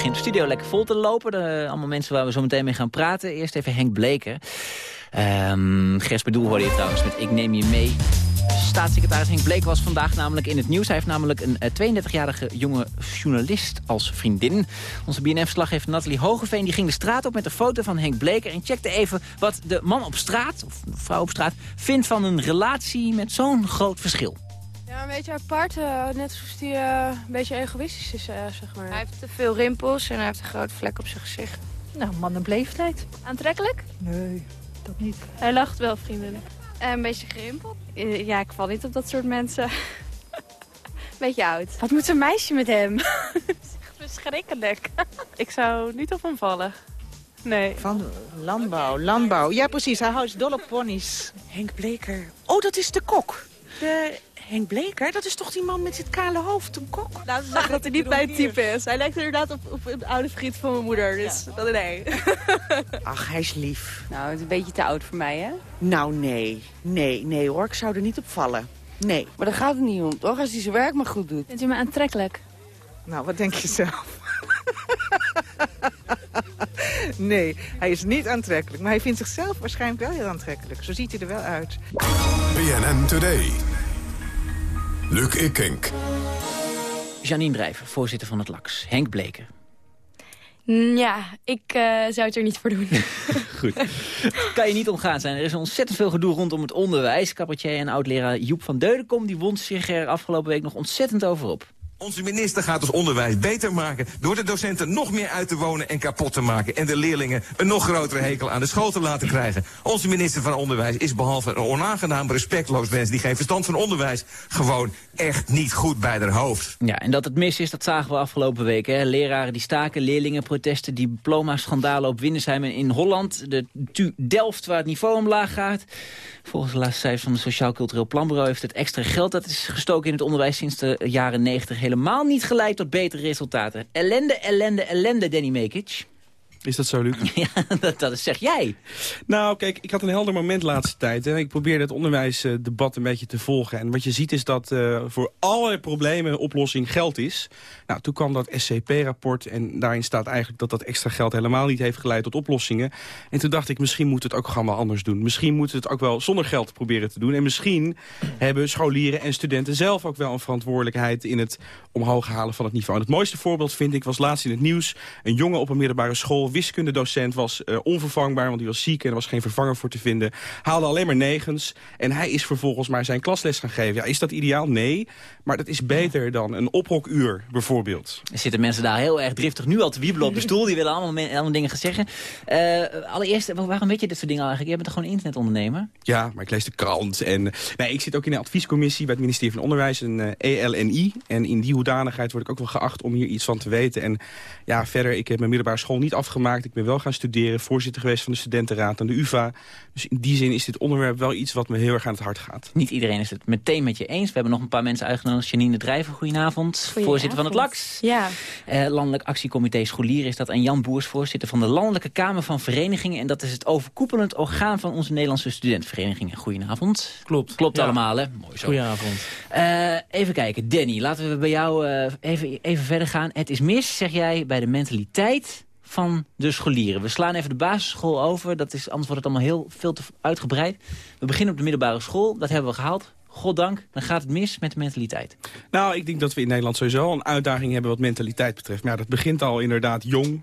begint de studio lekker vol te lopen. Allemaal mensen waar we zo meteen mee gaan praten. Eerst even Henk Bleker. Ehm Gers Bedoel hoorde je trouwens met Ik neem je mee. Staatssecretaris Henk Bleek was vandaag namelijk in het nieuws. Hij heeft namelijk een eh, 32-jarige jonge journalist als vriendin. Onze BNF-slaggever Nathalie Hogeveen die ging de straat op met een foto van Henk Bleker... en checkte even wat de man op straat, of vrouw op straat... vindt van een relatie met zo'n groot verschil. Ja, een beetje apart. eh, net zoals hij eh, een beetje egoïstisch is, eh, zeg maar. Hij heeft te veel rimpels en hij heeft een grote vlek op zijn gezicht. Nou, man op leeftijd. Aantrekkelijk? Nee, dat niet. Hij lacht wel, vrienden. een beetje gerimpeld. Eh, Ja, ik val niet op dat soort mensen. beetje oud. Wat moet een meisje met hem? Verschrikkelijk. Ik zou niet op hem vallen. Nee. Van landbouw, landbouw. Ja, precies. Hij houdt dol op ponies. Henk Bleker. Oh, dat is de kok. De Henk Bleker, dat is toch die man met het kale hoofd, een kok? Laten we zeggen dat hij niet mijn type is. Hij lijkt inderdaad op, op een oude vriend van mijn moeder. Dus dat nee. Ach, hij is lief. Nou, het is een beetje te oud voor mij, hè? Nou, nee. Nee, nee hoor. Ik zou er niet op vallen. Nee. Maar daar gaat het niet om, toch? Als hij zijn werk maar goed doet. Vindt u me aantrekkelijk? Nou, wat denk je zelf? nee, hij is niet aantrekkelijk. Maar hij vindt zichzelf waarschijnlijk wel heel aantrekkelijk. Zo ziet hij er wel uit. BNN Today. Luc Ikink. Janine Drijver, voorzitter van het LAX. Henk Bleker. Ja, ik eh, zou het er niet voor doen. Goed. kan je niet omgaan zijn. Er is ontzettend veel gedoe rondom het onderwijs. Cabaretier en oud-leraar Joep van Deudekom... die wond zich er afgelopen week nog ontzettend over op. Onze minister gaat ons onderwijs beter maken... door de docenten nog meer uit te wonen en kapot te maken... en de leerlingen een nog grotere hekel aan de school te laten krijgen. Onze minister van Onderwijs is behalve een onaangenaam, respectloos mens... die geen verstand van onderwijs, gewoon echt niet goed bij haar hoofd. Ja, en dat het mis is, dat zagen we afgelopen. Hè. Leraren die staken, leerlingenprotesten, die diploma-schandalen op Windersheim en in Holland. De TU Delft, waar het niveau omlaag gaat. Volgens de laatste cijfers van het Sociaal Cultureel Planbureau... heeft het extra geld dat is gestoken in het onderwijs sinds de jaren 90... helemaal niet geleid tot betere resultaten. Ellende, ellende, ellende, Danny Mekic. Is dat zo, Luc? Ja, dat, dat zeg jij. Nou, kijk, ik had een helder moment de laatste tijd. Hè. Ik probeerde het onderwijsdebat een beetje te volgen. En wat je ziet is dat uh, voor alle problemen een oplossing geld is. Nou, toen kwam dat SCP-rapport en daarin staat eigenlijk dat dat extra geld helemaal niet heeft geleid tot oplossingen. En toen dacht ik, misschien moet het ook gewoon wel anders doen. Misschien moeten we het ook wel zonder geld proberen te doen. En misschien hebben scholieren en studenten zelf ook wel een verantwoordelijkheid in het omhoog halen van het niveau. En het mooiste voorbeeld vind ik was laatst in het nieuws. Een jongen op een middelbare school wiskundedocent was uh, onvervangbaar, want hij was ziek en er was geen vervanger voor te vinden. Haalde alleen maar negens en hij is vervolgens maar zijn klasles gaan geven. Ja, is dat ideaal? Nee, maar dat is beter dan een ophokuur bijvoorbeeld. Er zitten mensen daar heel erg driftig nu al te wiebelen op de stoel. Die willen allemaal, allemaal dingen gaan zeggen. Uh, allereerst, waarom weet je dit soort dingen eigenlijk? Je bent toch gewoon internetondernemer? Ja, maar ik lees de krant. En, nee, ik zit ook in de adviescommissie bij het ministerie van Onderwijs, een uh, ELNI. En in die hoedanigheid word ik ook wel geacht om hier iets van te weten. En ja, verder, ik heb mijn middelbare school niet afgemaakt. Ik ben wel gaan studeren, voorzitter geweest van de studentenraad aan de UvA. Dus in die zin is dit onderwerp wel iets wat me heel erg aan het hart gaat. Niet iedereen is het meteen met je eens. We hebben nog een paar mensen uitgenodigd. Janine Drijver, goedenavond. goedenavond. Voorzitter van het LAX. Ja. Uh, Landelijk Actiecomité Scholieren is dat. En Jan Boers, voorzitter van de Landelijke Kamer van Verenigingen. En dat is het overkoepelend orgaan van onze Nederlandse studentenverenigingen. Goedenavond. Klopt. Klopt ja. allemaal, hè? Mooi zo. Goedenavond. Uh, even kijken, Danny, laten we bij jou uh, even, even verder gaan. Het is mis, zeg jij, bij de mentaliteit van de scholieren. We slaan even de basisschool over. Dat is, anders wordt het allemaal heel veel te uitgebreid. We beginnen op de middelbare school. Dat hebben we gehaald. Goddank, dan gaat het mis met de mentaliteit. Nou, ik denk dat we in Nederland sowieso een uitdaging hebben wat mentaliteit betreft. Maar ja, dat begint al inderdaad jong.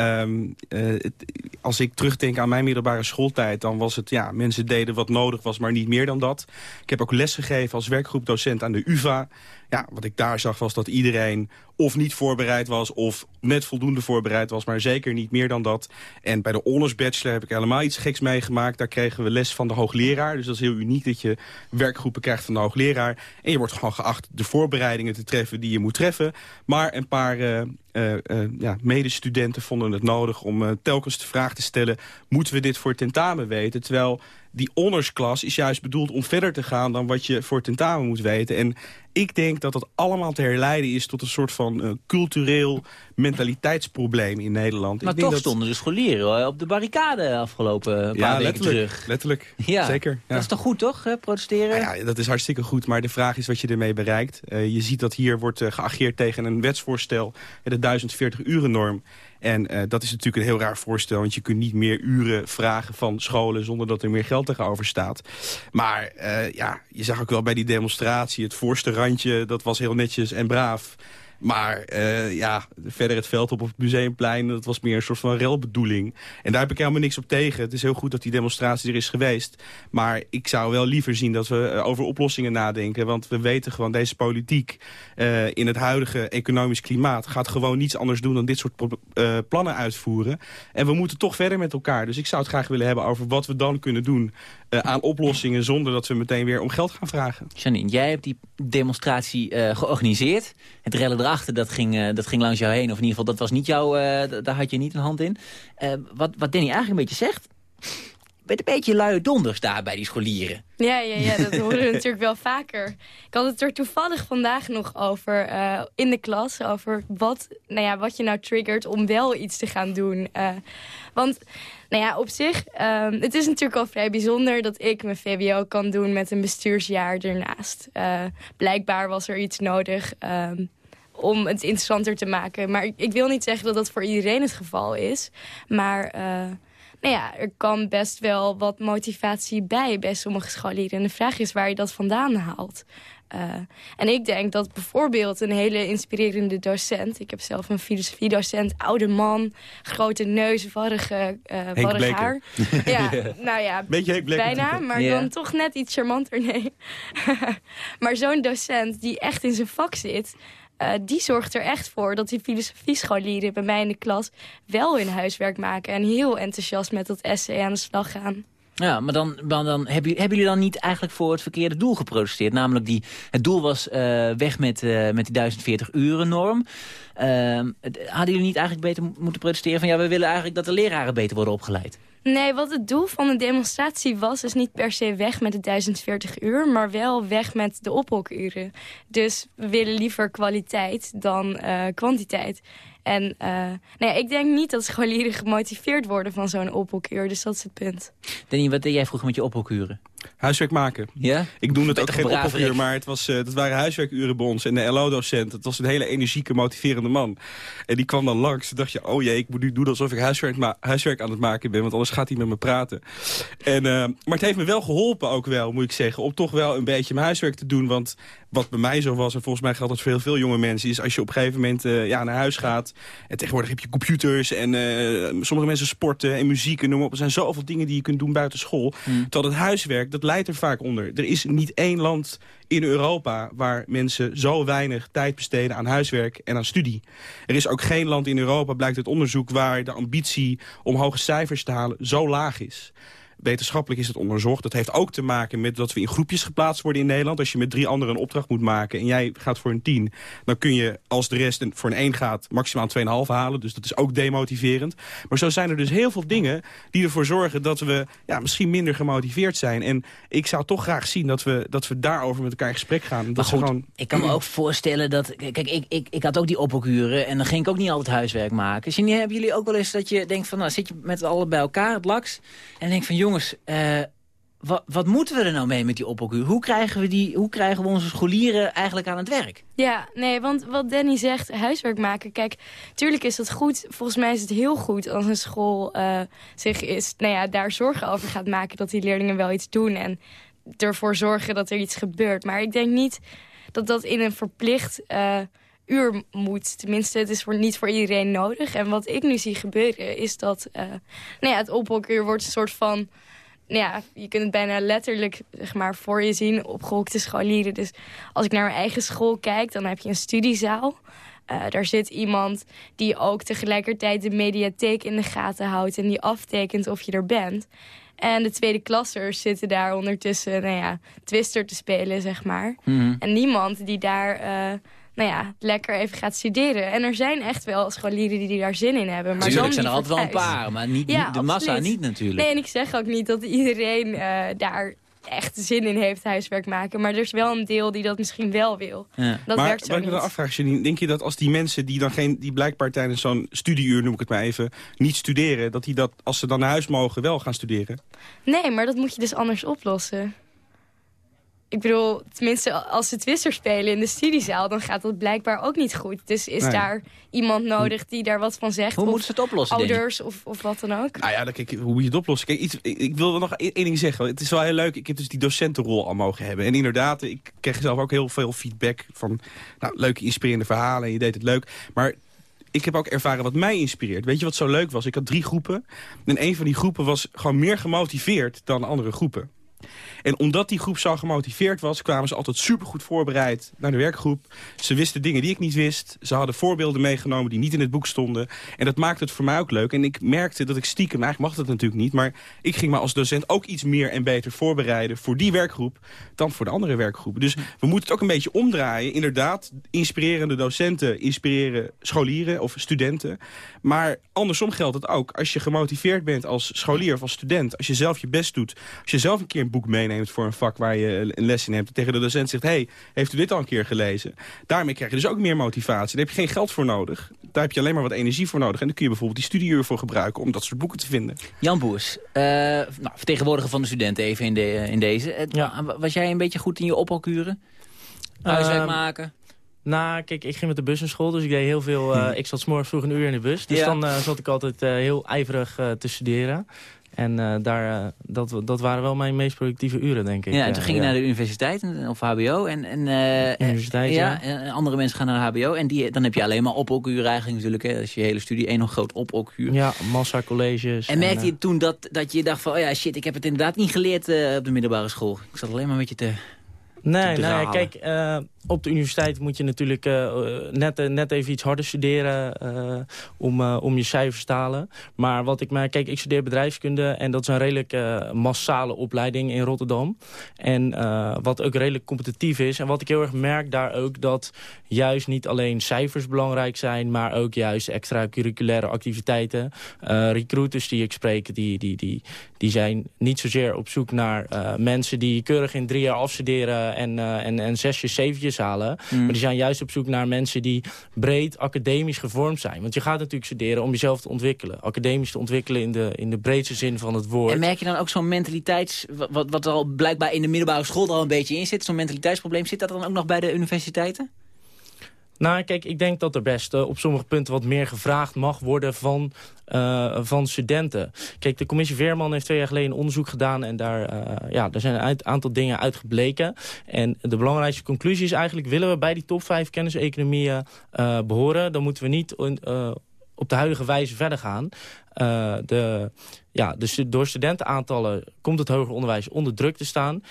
Uh, het, als ik terugdenk aan mijn middelbare schooltijd... dan was het, ja, mensen deden wat nodig was, maar niet meer dan dat. Ik heb ook lesgegeven als werkgroepdocent aan de UvA. Ja, wat ik daar zag was dat iedereen of niet voorbereid was... of net voldoende voorbereid was, maar zeker niet meer dan dat. En bij de honors bachelor heb ik helemaal iets geks meegemaakt. Daar kregen we les van de hoogleraar. Dus dat is heel uniek dat je werkgroepen krijgt van de hoogleraar. En je wordt gewoon geacht de voorbereidingen te treffen die je moet treffen. Maar een paar uh, uh, ja, medestudenten vonden het nodig om telkens de vraag te stellen... moeten we dit voor tentamen weten? Terwijl die honorsklas is juist bedoeld om verder te gaan... dan wat je voor tentamen moet weten. En ik denk dat dat allemaal te herleiden is tot een soort van uh, cultureel mentaliteitsprobleem in Nederland. Maar ik denk toch dat... stonden de scholieren op de barricade afgelopen paar ja, weken letterlijk, terug. letterlijk. Ja, Zeker. Ja. Dat is toch goed, toch? Protesteren? Ja, dat is hartstikke goed, maar de vraag is wat je ermee bereikt. Uh, je ziet dat hier wordt uh, geageerd tegen een wetsvoorstel, de 1040-uren-norm. En uh, dat is natuurlijk een heel raar voorstel, want je kunt niet meer uren vragen van scholen zonder dat er meer geld tegenover staat. Maar uh, ja, je zag ook wel bij die demonstratie, het voorste randje, dat was heel netjes en braaf. Maar uh, ja, verder het veld op op het Museumplein, dat was meer een soort van relbedoeling. En daar heb ik helemaal niks op tegen. Het is heel goed dat die demonstratie er is geweest. Maar ik zou wel liever zien dat we uh, over oplossingen nadenken. Want we weten gewoon, deze politiek uh, in het huidige economisch klimaat... gaat gewoon niets anders doen dan dit soort plannen uitvoeren. En we moeten toch verder met elkaar. Dus ik zou het graag willen hebben over wat we dan kunnen doen... aan oplossingen zonder dat we meteen weer om geld gaan vragen. Janine, jij hebt die demonstratie georganiseerd. Het rellen erachter, dat ging, uh, dat ging langs jou heen. Of in ieder geval, dat was niet jou, uh, daar had je niet een hand in. Uh, wat, wat Danny eigenlijk een beetje zegt... met een beetje luie donders daar bij die scholieren. Ja, ja, ja dat horen we natuurlijk wel vaker. Ik had het er toevallig vandaag nog over uh, in de klas. Over wat, nou ja, wat je nou triggert om wel iets te gaan doen. Uh, want nou ja, op zich, um, het is natuurlijk al vrij bijzonder... dat ik mijn VWO kan doen met een bestuursjaar ernaast. Uh, blijkbaar was er iets nodig... Um, om het interessanter te maken. Maar ik, wil niet zeggen dat dat voor iedereen het geval is. Maar uh, nou ja, er kan best wel wat motivatie bij bij sommige scholieren. En de vraag is waar je dat vandaan haalt. Uh, en ik denk dat bijvoorbeeld een hele inspirerende docent... ik heb zelf een filosofiedocent, oude man, grote neus, warrige, uh, warrig haar. Ja, nou ja, Beetje bijna, maar yeah. dan toch net iets charmanter, nee. maar zo'n docent die echt in zijn vak zit... eh, die zorgt er echt voor dat die filosofie-scholieren bij mij in de klas wel hun huiswerk maken en heel enthousiast met dat essay aan de slag gaan. Ja, maar dan, dan, dan hebben, hebben jullie dan niet eigenlijk voor het verkeerde doel geprotesteerd? Namelijk, die, het doel was eh, weg met, uh, met die 1040 uren norm. hadden jullie niet eigenlijk beter moeten protesteren van... ja, we willen eigenlijk dat de leraren beter worden opgeleid? Nee, wat het doel van de demonstratie was... is niet per se weg met de 1040 uur... maar wel weg met de ophokuren. Dus we willen liever kwaliteit dan uh, kwantiteit. En uh, nou ja, ik denk niet dat scholieren gemotiveerd worden van zo'n ophokuur. Dus dat is het punt. Danny, wat deed jij vroeger met je ophokuren? Huiswerk maken. Ja? Ik noemde het ook geen ophokuur, maar het was, uh, dat waren huiswerkuren bij ons. En de LO-docent, het was een hele energieke, motiverende man. En die kwam dan langs. Toen dacht je, oh jee, ik moet nu doen alsof ik huiswerk, huiswerk aan het maken ben. Want anders gaat hij met me praten. En, uh, maar het heeft me wel geholpen ook wel, moet ik zeggen. Om toch wel een beetje mijn huiswerk te doen. Want wat bij mij zo was, en volgens mij geldt dat voor heel veel jonge mensen... is als je op een gegeven moment uh, ja, naar huis gaat... en tegenwoordig heb je computers en sommige mensen sporten en muziek en noem op. Er zijn zoveel dingen die je kunt doen buiten school. Hmm. Terwijl het huiswerk, dat leidt er vaak onder. Er is niet één land in Europa waar mensen zo weinig tijd besteden aan huiswerk en aan studie. Er is ook geen land in Europa, blijkt het onderzoek, waar de ambitie om hoge cijfers te halen zo laag is. Wetenschappelijk is het onderzocht. Dat heeft ook te maken met dat we in groepjes geplaatst worden in Nederland. Als je met drie anderen een opdracht moet maken en jij gaat voor een tien... dan kun je als de rest voor een één gaat maximaal 2,5 halen. Dus dat is ook demotiverend. Maar zo zijn er dus heel veel dingen die ervoor zorgen... dat we ja, misschien minder gemotiveerd zijn. En ik zou toch graag zien dat we, dat we daarover met elkaar in gesprek gaan. Dat maar goed, gewoon... ik kan me ook voorstellen dat... Kijk, ik, ik, ik had ook die ophoekuren en dan ging ik ook niet altijd huiswerk maken. Zie, hebben jullie ook wel eens dat je denkt van... nou zit je met allen bij elkaar, het laks... en denk van jongens, uh, wat, wat, moeten we er nou mee met die oppokuur? Hoe krijgen, we die, hoe krijgen we onze scholieren eigenlijk aan het werk? Ja, nee, want wat Danny zegt, huiswerk maken. Kijk, tuurlijk is dat goed. Volgens mij is het heel goed als een school uh, zich is, nou ja, daar zorgen over gaat maken... dat die leerlingen wel iets doen en ervoor zorgen dat er iets gebeurt. Maar ik denk niet dat dat in een verplicht... Uh, uur moet. Tenminste, het is voor, niet voor iedereen nodig. En wat ik nu zie gebeuren is dat uh, nou ja, het ophokuur wordt een soort van... Nou ja, je kunt het bijna letterlijk zeg maar, voor je zien, opgehokte scholieren. Dus als ik naar mijn eigen school kijk, dan heb je een studiezaal. Uh, daar zit iemand die ook tegelijkertijd de mediatheek in de gaten houdt... en die aftekent of je er bent. En de tweede klassers zitten daar ondertussen, nou ja, twister te spelen, zeg maar. Mm -hmm. En niemand die daar... Uh, nou ja, lekker even gaat studeren. En er zijn echt wel scholieren die, die daar zin in hebben. Maar Tuurlijk zijn er altijd wel een paar, maar niet, ja, de massa absoluut. niet natuurlijk. Nee, en ik zeg ook niet dat iedereen uh, daar echt zin in heeft huiswerk maken. Maar er is wel een deel die dat misschien wel wil. Ja. Dat maar werkt zo wat ik me dan afvraag, Janine, denk je dat als die mensen die dan geen, die blijkbaar tijdens zo'n studieuur, noem ik het maar even, niet studeren, dat die dat, als ze dan naar huis mogen, wel gaan studeren? Nee, maar dat moet je dus anders oplossen ik bedoel, tenminste als ze Twister spelen in de studiezaal... dan gaat dat blijkbaar ook niet goed. Dus is nee. daar iemand nodig die daar wat van zegt? Hoe moeten ze het oplossen, Ouders of, of wat dan ook? Nou ja, kijk, hoe moet je het oplossen? Kijk, iets, ik, ik, wil nog één ding zeggen. Het is wel heel leuk. Ik heb dus die docentenrol al mogen hebben. En inderdaad, ik kreeg zelf ook heel veel feedback van... Nou, leuke, inspirerende verhalen en je deed het leuk. Maar ik heb ook ervaren wat mij inspireert. Weet je wat zo leuk was? Ik had drie groepen. En een van die groepen was gewoon meer gemotiveerd dan andere groepen. En omdat die groep zo gemotiveerd was... kwamen ze altijd supergoed voorbereid naar de werkgroep. Ze wisten dingen die ik niet wist. Ze hadden voorbeelden meegenomen die niet in het boek stonden. En dat maakte het voor mij ook leuk. En ik merkte dat ik stiekem, eigenlijk mag dat natuurlijk niet... maar ik ging me als docent ook iets meer en beter voorbereiden... voor die werkgroep dan voor de andere werkgroepen. Dus we moeten het ook een beetje omdraaien. Inderdaad, inspirerende docenten inspireren scholieren of studenten. Maar andersom geldt het ook. Als je gemotiveerd bent als scholier of als student... als je zelf je best doet, als je zelf een keer een boek meeneemt voor een vak waar je een les in hebt... tegen de docent zegt, hey, heeft u dit al een keer gelezen? Daarmee krijg je dus ook meer motivatie. Daar heb je geen geld voor nodig. Daar heb je alleen maar wat energie voor nodig. En dan kun je bijvoorbeeld die studieuur voor gebruiken... om dat soort boeken te vinden. Jan Boers, uh, nou, vertegenwoordiger van de studenten even in, de, in deze. Ja. Was jij een beetje goed in je ophokkuren? Huiswerk uh, maken? Nou, kijk, ik ging met de bus naar school, dus ik deed heel veel... Uh, ik zat s'morgens vroeg een uur in de bus. Dus ja. dan uh, zat ik altijd uh, heel ijverig te studeren. En daar, dat, dat waren wel mijn meest productieve uren, denk ik. Ja, en toen ging je naar de universiteit of hbo. En, en, universiteit, ja. ja. En andere mensen gaan naar hbo. En die, dan heb je alleen maar opokuur eigenlijk natuurlijk. Hè. Dat is je hele studie één nog groot opokuur. Ja, massa colleges. En, merkte je toen dat, dat je dacht van... Oh ja, shit, ik heb het inderdaad niet geleerd op de middelbare school. Ik zat alleen maar met je te... Nee, nee, kijk, op de universiteit moet je natuurlijk net, net even iets harder studeren om, om je cijfers te halen. Maar wat ik maar kijk, ik studeer bedrijfskunde en dat is een redelijk massale opleiding in Rotterdam. En wat ook redelijk competitief is. En wat ik heel erg merk daar ook dat juist niet alleen cijfers belangrijk zijn, maar ook juist extracurriculaire activiteiten. recruiters die ik spreek, die, die, die, die zijn niet zozeer op zoek naar mensen die keurig in drie jaar afstuderen en, en, en zesjes, zeventjes Mm. Maar die zijn juist op zoek naar mensen die breed academisch gevormd zijn. Want je gaat natuurlijk studeren om jezelf te ontwikkelen. Academisch te ontwikkelen in de, in de breedste zin van het woord. En merk je dan ook zo'n mentaliteits... Wat, wat er al blijkbaar in de middelbare school al een beetje in zit, zo'n mentaliteitsprobleem, zit dat dan ook nog bij de universiteiten? Nou, kijk, ik denk dat er best uh, op sommige punten wat meer gevraagd mag worden van, uh, van studenten. Kijk, de commissie Veerman heeft twee jaar geleden een onderzoek gedaan en daar, uh, ja, daar zijn een aantal dingen uitgebleken. En de belangrijkste conclusie is eigenlijk, willen we bij die top 5 kenniseconomieën behoren, dan moeten we niet op de huidige wijze verder gaan. de, ja, door studentenaantallen komt het hoger onderwijs onder druk te staan.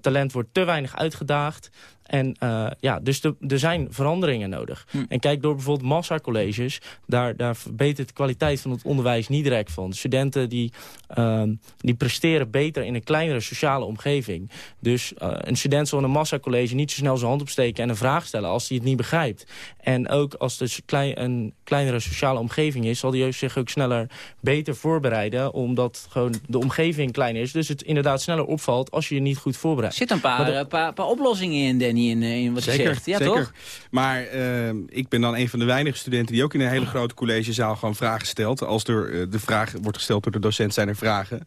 talent wordt te weinig uitgedaagd. En uh, ja, dus er zijn veranderingen nodig. Hm. En kijk, door bijvoorbeeld massacolleges... Daar, daar verbetert de kwaliteit van het onderwijs niet direct van. Studenten die, uh, die presteren beter in een kleinere sociale omgeving. Dus uh, een student zal in een massacollege niet zo snel zijn hand opsteken... en een vraag stellen als hij het niet begrijpt. En ook als het klein, een kleinere sociale omgeving is... zal die zich ook sneller beter voorbereiden... omdat gewoon de omgeving klein is. Dus het inderdaad sneller opvalt als je je niet goed voorbereidt. Er zitten een paar, de... paar, paar oplossingen in, Danny in, eh, in wat zeker, zegt. Ja, zeker. toch? Maar uh, ik ben dan een van de weinige studenten die ook in een hele grote collegezaal gewoon vragen stelt. Als er uh, de vraag wordt gesteld door de docent, zijn er vragen.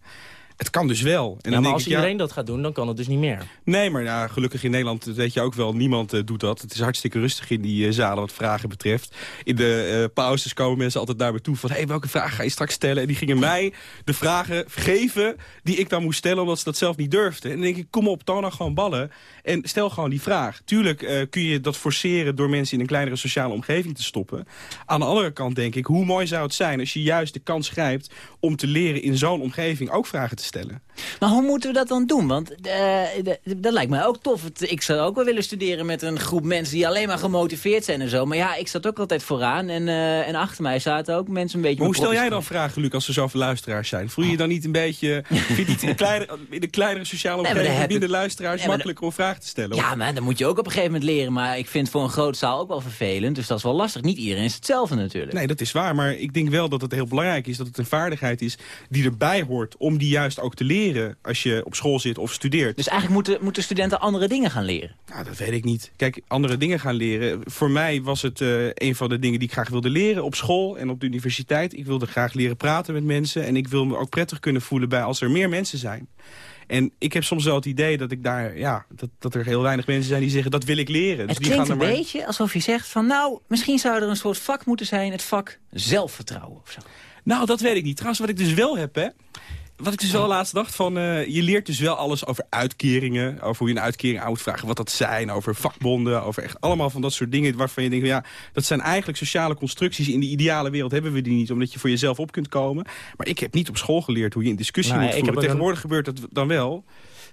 Het kan dus wel. En ja, maar als ik, iedereen dat gaat doen, dan kan het dus niet meer. Nee, maar ja, gelukkig in Nederland weet je ook wel, niemand uh, doet dat. Het is hartstikke rustig in die uh, zalen wat vragen betreft. In de uh, pauzes komen mensen altijd naar me toe van... hé, hey, welke vraag ga je straks stellen? En die gingen mij de vragen geven die ik dan moest stellen... omdat ze dat zelf niet durfden. En dan denk ik, kom op, toon dan gewoon ballen. En stel gewoon die vraag. Tuurlijk kun je dat forceren door mensen in een kleinere sociale omgeving te stoppen. Aan de andere kant denk ik, hoe mooi zou het zijn... als je juist de kans grijpt om te leren in zo'n omgeving ook vragen te stellen. Maar hoe moeten we dat dan doen? Want uh, dat lijkt mij ook tof. Ik zou ook wel willen studeren met een groep mensen die alleen maar gemotiveerd zijn en zo. Maar ja, ik zat ook altijd vooraan en, uh, en achter mij zaten ook mensen een beetje... Maar hoe stel jij dan vragen, Luc, als er zoveel luisteraars zijn? Voel je je dan niet een beetje... vind niet in, kleine, in de kleinere sociale omgeving nee, binnen luisteraars makkelijker om vragen te stellen? Ja, maar dan moet je ook op een gegeven moment leren. Maar ik vind voor een grote zaal ook wel vervelend. Dus dat is wel lastig. Niet iedereen is hetzelfde natuurlijk. Nee, dat is waar. Maar ik denk wel dat het heel belangrijk is dat het een vaardigheid is die erbij hoort om die juist ook te leren als je op school zit of studeert. Dus eigenlijk moeten, moeten studenten andere dingen gaan leren? Nou, dat weet ik niet. Kijk, andere dingen gaan leren. Voor mij was het uh, een van de dingen die ik graag wilde leren op school en op de universiteit. Ik wilde graag leren praten met mensen en ik wil me ook prettig kunnen voelen bij als er meer mensen zijn. En ik heb soms wel het idee dat ik daar, ja, dat, dat er heel weinig mensen zijn die zeggen dat wil ik leren. Dus het die gaan een maar... beetje alsof je zegt van nou, misschien zou er een soort vak moeten zijn, het vak zelfvertrouwen of zo. Nou, dat weet ik niet. Trouwens, wat ik dus wel heb, hè, wat ik dus wel laatst dacht, van, uh, je leert dus wel alles over uitkeringen. Over hoe je een uitkering aan moet vragen, wat dat zijn. Over vakbonden, over echt allemaal van dat soort dingen. Waarvan je denkt, ja, dat zijn eigenlijk sociale constructies. In de ideale wereld hebben we die niet, omdat je voor jezelf op kunt komen. Maar ik heb niet op school geleerd hoe je een discussie nou, moet voeren. Tegenwoordig een... gebeurt dat dan wel.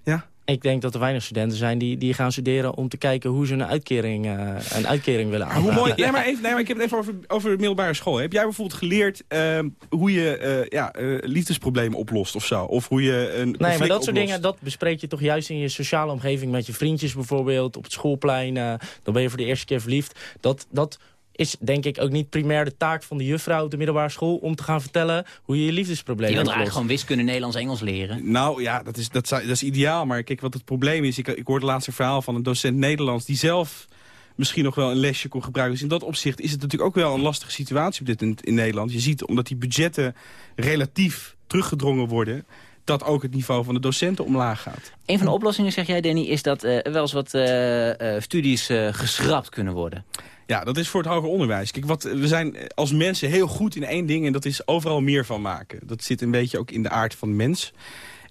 Ja. Ik denk dat er weinig studenten zijn die, die gaan studeren om te kijken hoe ze een uitkering, uh, een uitkering willen aanvragen. Hoe mooi, nee, maar even, nee, maar ik heb het even over, over de middelbare school. Heb jij bijvoorbeeld geleerd uh, hoe je uh, ja, liefdesproblemen oplost of zo? Of hoe je een Nee, maar dat soort dingen, dat bespreek je toch juist in je sociale omgeving met je vriendjes bijvoorbeeld, op het schoolplein. dan ben je voor de eerste keer verliefd. Dat, dat is denk ik ook niet primair de taak van de juffrouw op de middelbare school... om te gaan vertellen hoe je je liefdesproblemen oplost. Je wilt eigenlijk gewoon wiskunde, Nederlands, Engels leren. Nou ja, dat is, dat, dat is ideaal. Maar kijk, wat het probleem is... Ik, ik hoorde het laatste verhaal van een docent Nederlands... die zelf misschien nog wel een lesje kon gebruiken. Dus in dat opzicht is het natuurlijk ook wel een lastige situatie op dit in, in Nederland. Je ziet, omdat die budgetten relatief teruggedrongen worden dat ook het niveau van de docenten omlaag gaat. Een van de oplossingen, zeg jij Danny, is dat uh, wel eens wat uh, uh, studies geschrapt kunnen worden. Ja, dat is voor het hoger onderwijs. Kijk, wat, we zijn als mensen heel goed in één ding en dat is overal meer van maken. Dat zit een beetje ook in de aard van de mens.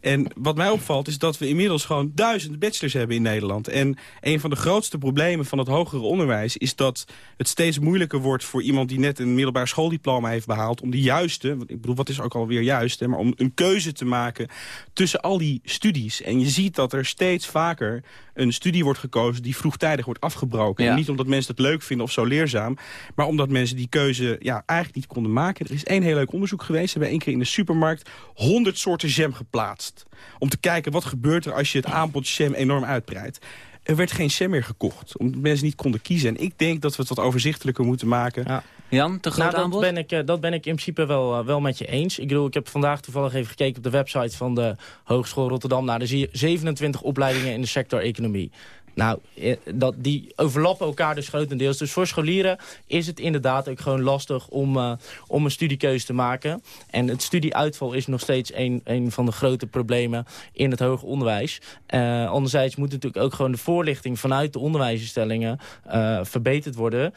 En wat mij opvalt is dat we inmiddels gewoon duizenden bachelors hebben in Nederland. En een van de grootste problemen van het hogere onderwijs is dat het steeds moeilijker wordt voor iemand die net een middelbaar schooldiploma heeft behaald. Om de juiste, ik bedoel wat is ook alweer juist, hè, maar om een keuze te maken tussen al die studies. En je ziet dat er steeds vaker een studie wordt gekozen die vroegtijdig wordt afgebroken. En niet omdat mensen het leuk vinden of zo leerzaam, maar omdat mensen die keuze ja, eigenlijk niet konden maken. Er is één heel leuk onderzoek geweest. Ze hebben één keer in de supermarkt 100 soorten jam geplaatst. Om te kijken wat gebeurt er als je het aanbod jam enorm uitbreidt. Er werd geen jam meer gekocht, omdat mensen niet konden kiezen. En ik denk dat we het wat overzichtelijker moeten maken. Ja. Jan, te groot nou, aanbod? Dat ben, ik, eh, dat ben ik in principe wel, eh, wel met je eens. Ik bedoel, ik heb vandaag toevallig even gekeken op de website van de Hogeschool Rotterdam. Nou, daar zie je 27 opleidingen in de sector economie. Nou, eh, dat, die overlappen elkaar dus grotendeels. Dus voor scholieren is het inderdaad ook gewoon lastig om, uh, om een studiekeuze te maken. En het studieuitval is nog steeds een, een van de grote problemen in het hoger onderwijs. Uh, anderzijds moet natuurlijk ook gewoon de voorlichting vanuit de onderwijsinstellingen verbeterd worden.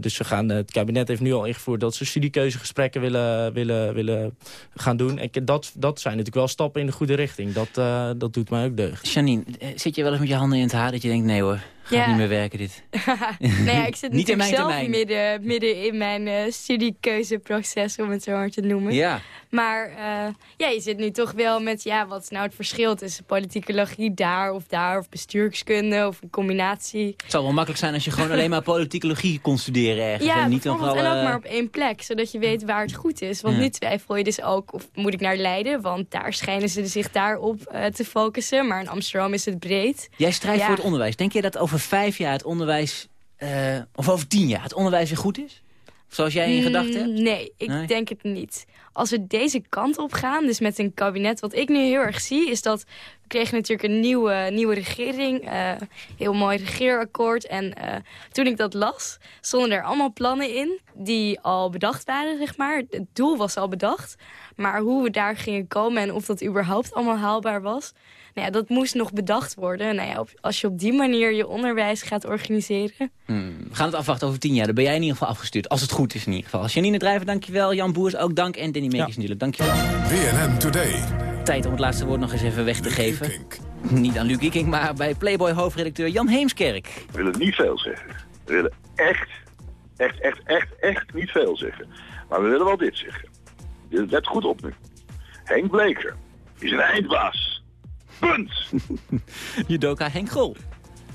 Dus we gaan, het kabinet heeft nu al ingevoerd dat ze studiekeuzegesprekken willen, willen, willen gaan doen. En dat, dat zijn natuurlijk wel stappen in de goede richting. Dat, dat doet mij ook deugd. Janine, zit je wel eens met je handen in het haar dat je denkt... nee hoor, gaat ja. niet meer werken dit? nee, ja, ik zit niet in mijn zelf midden, midden in mijn uh, studiekeuzeproces, om het zo maar te noemen. Ja. Maar uh, ja, je zit nu toch wel met, ja, wat is nou het verschil tussen politicologie daar of daar, of bestuurskunde, of een combinatie. Het zou wel makkelijk zijn als je gewoon alleen maar politicologie kon studeren ergens. Ja, en, niet vooral, en ook maar op één plek, zodat je weet waar het goed is. Want ja. nu twijfel je dus ook, of moet ik naar Leiden, want daar schijnen ze zich daarop uh, te focussen. Maar in Amsterdam is het breed. Jij strijdt ja. voor het onderwijs. Denk je dat over vijf jaar het onderwijs, uh, of over tien jaar, het onderwijs weer goed is? Zoals jij in gedachten hebt? Nee, ik nee? denk het niet. Als we deze kant op gaan, dus met een kabinet... wat ik nu heel erg zie, is dat... we kregen natuurlijk een nieuwe, nieuwe regering. Uh, heel mooi regeerakkoord. En uh, toen ik dat las, stonden er allemaal plannen in... die al bedacht waren, zeg maar. Het doel was al bedacht. Maar hoe we daar gingen komen en of dat überhaupt allemaal haalbaar was... Nou ja, dat moest nog bedacht worden. Nou ja, op, als je op die manier je onderwijs gaat organiseren. Hmm. We gaan het afwachten over tien jaar. Dan ben jij in ieder geval afgestuurd. Als het goed is in ieder geval. Janine Drijver, dankjewel. Jan Boers, ook dank. En Danny Meekers ja. natuurlijk, dankjewel. BNN Today. Tijd om het laatste woord nog eens even weg te geven. Niet aan Luc Iking, maar bij Playboy hoofdredacteur Jan Heemskerk. We willen niet veel zeggen. We willen echt, echt, echt, echt, echt niet veel zeggen. Maar we willen wel dit zeggen. Let goed op nu. Henk Bleker is een eindbaas. Punt! Judoka Henk Gol.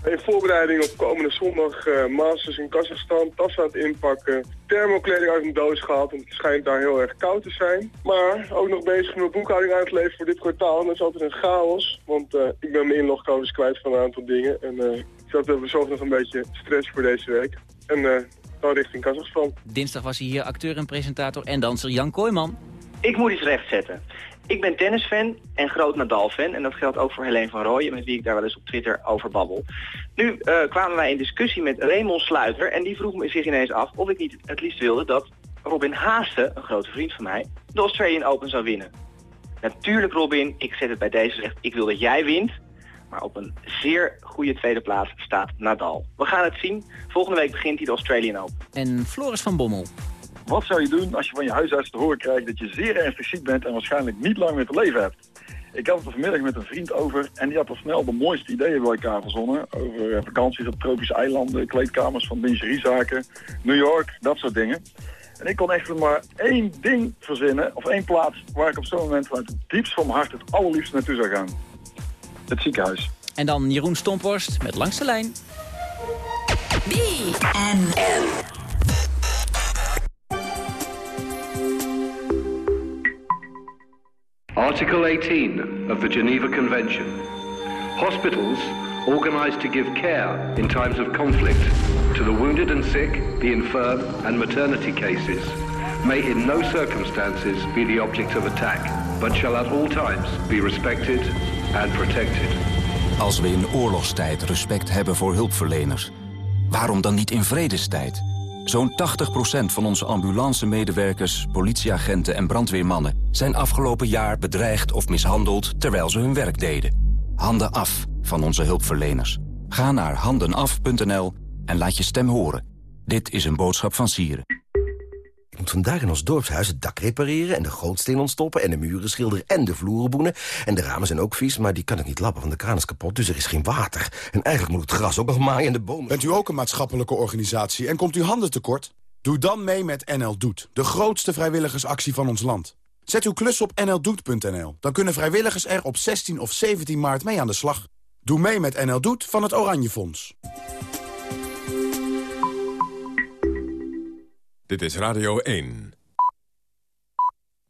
In voorbereiding op komende zondag uh, Masters in Kazachstan, tas aan het inpakken, thermokleding uit een doos gehaald, want het schijnt daar heel erg koud te zijn. Maar ook nog bezig met boekhouding uit te leveren voor dit kwartaal en dat is altijd een chaos, want uh, ik ben mijn inlogcodes kwijt van een aantal dingen en uh, ik zat zelf nog een beetje stress voor deze week. En dan richting Kazachstan. Dinsdag was hij hier acteur en presentator en danser Jan Kooijman. Ik moet iets rechtzetten. Ik ben tennisfan en groot Nadal-fan. En dat geldt ook voor Helene van Rooyen, met wie ik daar wel eens op Twitter over babbel. Nu uh, kwamen wij in discussie met Raymond Sluiter. En die vroeg me zich ineens af of ik niet het liefst wilde dat Robin Haase, een grote vriend van mij, de Australian Open zou winnen. Natuurlijk Robin, ik zet het bij deze recht. Ik wil dat jij wint. Maar op een zeer goede tweede plaats staat Nadal. We gaan het zien. Volgende week begint hij de Australian Open. En Floris van Bommel. Wat zou je doen als je van je huisarts te horen krijgt dat je zeer ernstig ziek bent en waarschijnlijk niet lang meer te leven hebt? Ik had het er vanmiddag met een vriend over en die had al snel de mooiste ideeën bij elkaar verzonnen. Over vakanties op tropische eilanden, kleedkamers van lingeriezaken, New York, dat soort dingen. En ik kon echt maar één ding verzinnen, of één plaats waar ik op zo'n moment vanuit het diepst van mijn hart het allerliefst naartoe zou gaan. Het ziekenhuis. En dan Jeroen Stomporst met Langs de Lijn. BNN. Article 18 of the Geneva Convention. Hospitals organized to give care in times of conflict to the wounded and sick, the infirm, and maternity cases may in no circumstances be the object of attack, but shall at all times be respected and protected. Als we in oorlogstijd respect hebben voor hulpverleners, waarom dan niet in vredestijd? Zo'n 80% van onze ambulance-medewerkers, politieagenten en brandweermannen... zijn afgelopen jaar bedreigd of mishandeld terwijl ze hun werk deden. Handen af van onze hulpverleners. Ga naar handenaf.nl en laat je stem horen. Dit is een boodschap van Sieren. Ik moet vandaag in ons dorpshuis het dak repareren... en de gootsteen ontstoppen en de muren schilderen en de vloeren boenen. En de ramen zijn ook vies, maar die kan ik niet lappen, want de kraan is kapot. Dus er is geen water. En eigenlijk moet het gras ook nog maaien en de bomen... Bent u ook een maatschappelijke organisatie en komt u handen tekort? Doe dan mee met NL Doet, de grootste vrijwilligersactie van ons land. Zet uw klus op nldoet.nl. Dan kunnen vrijwilligers er op 16 of 17 maart mee aan de slag. Doe mee met NL Doet van het Oranje Fonds. Dit is Radio 1.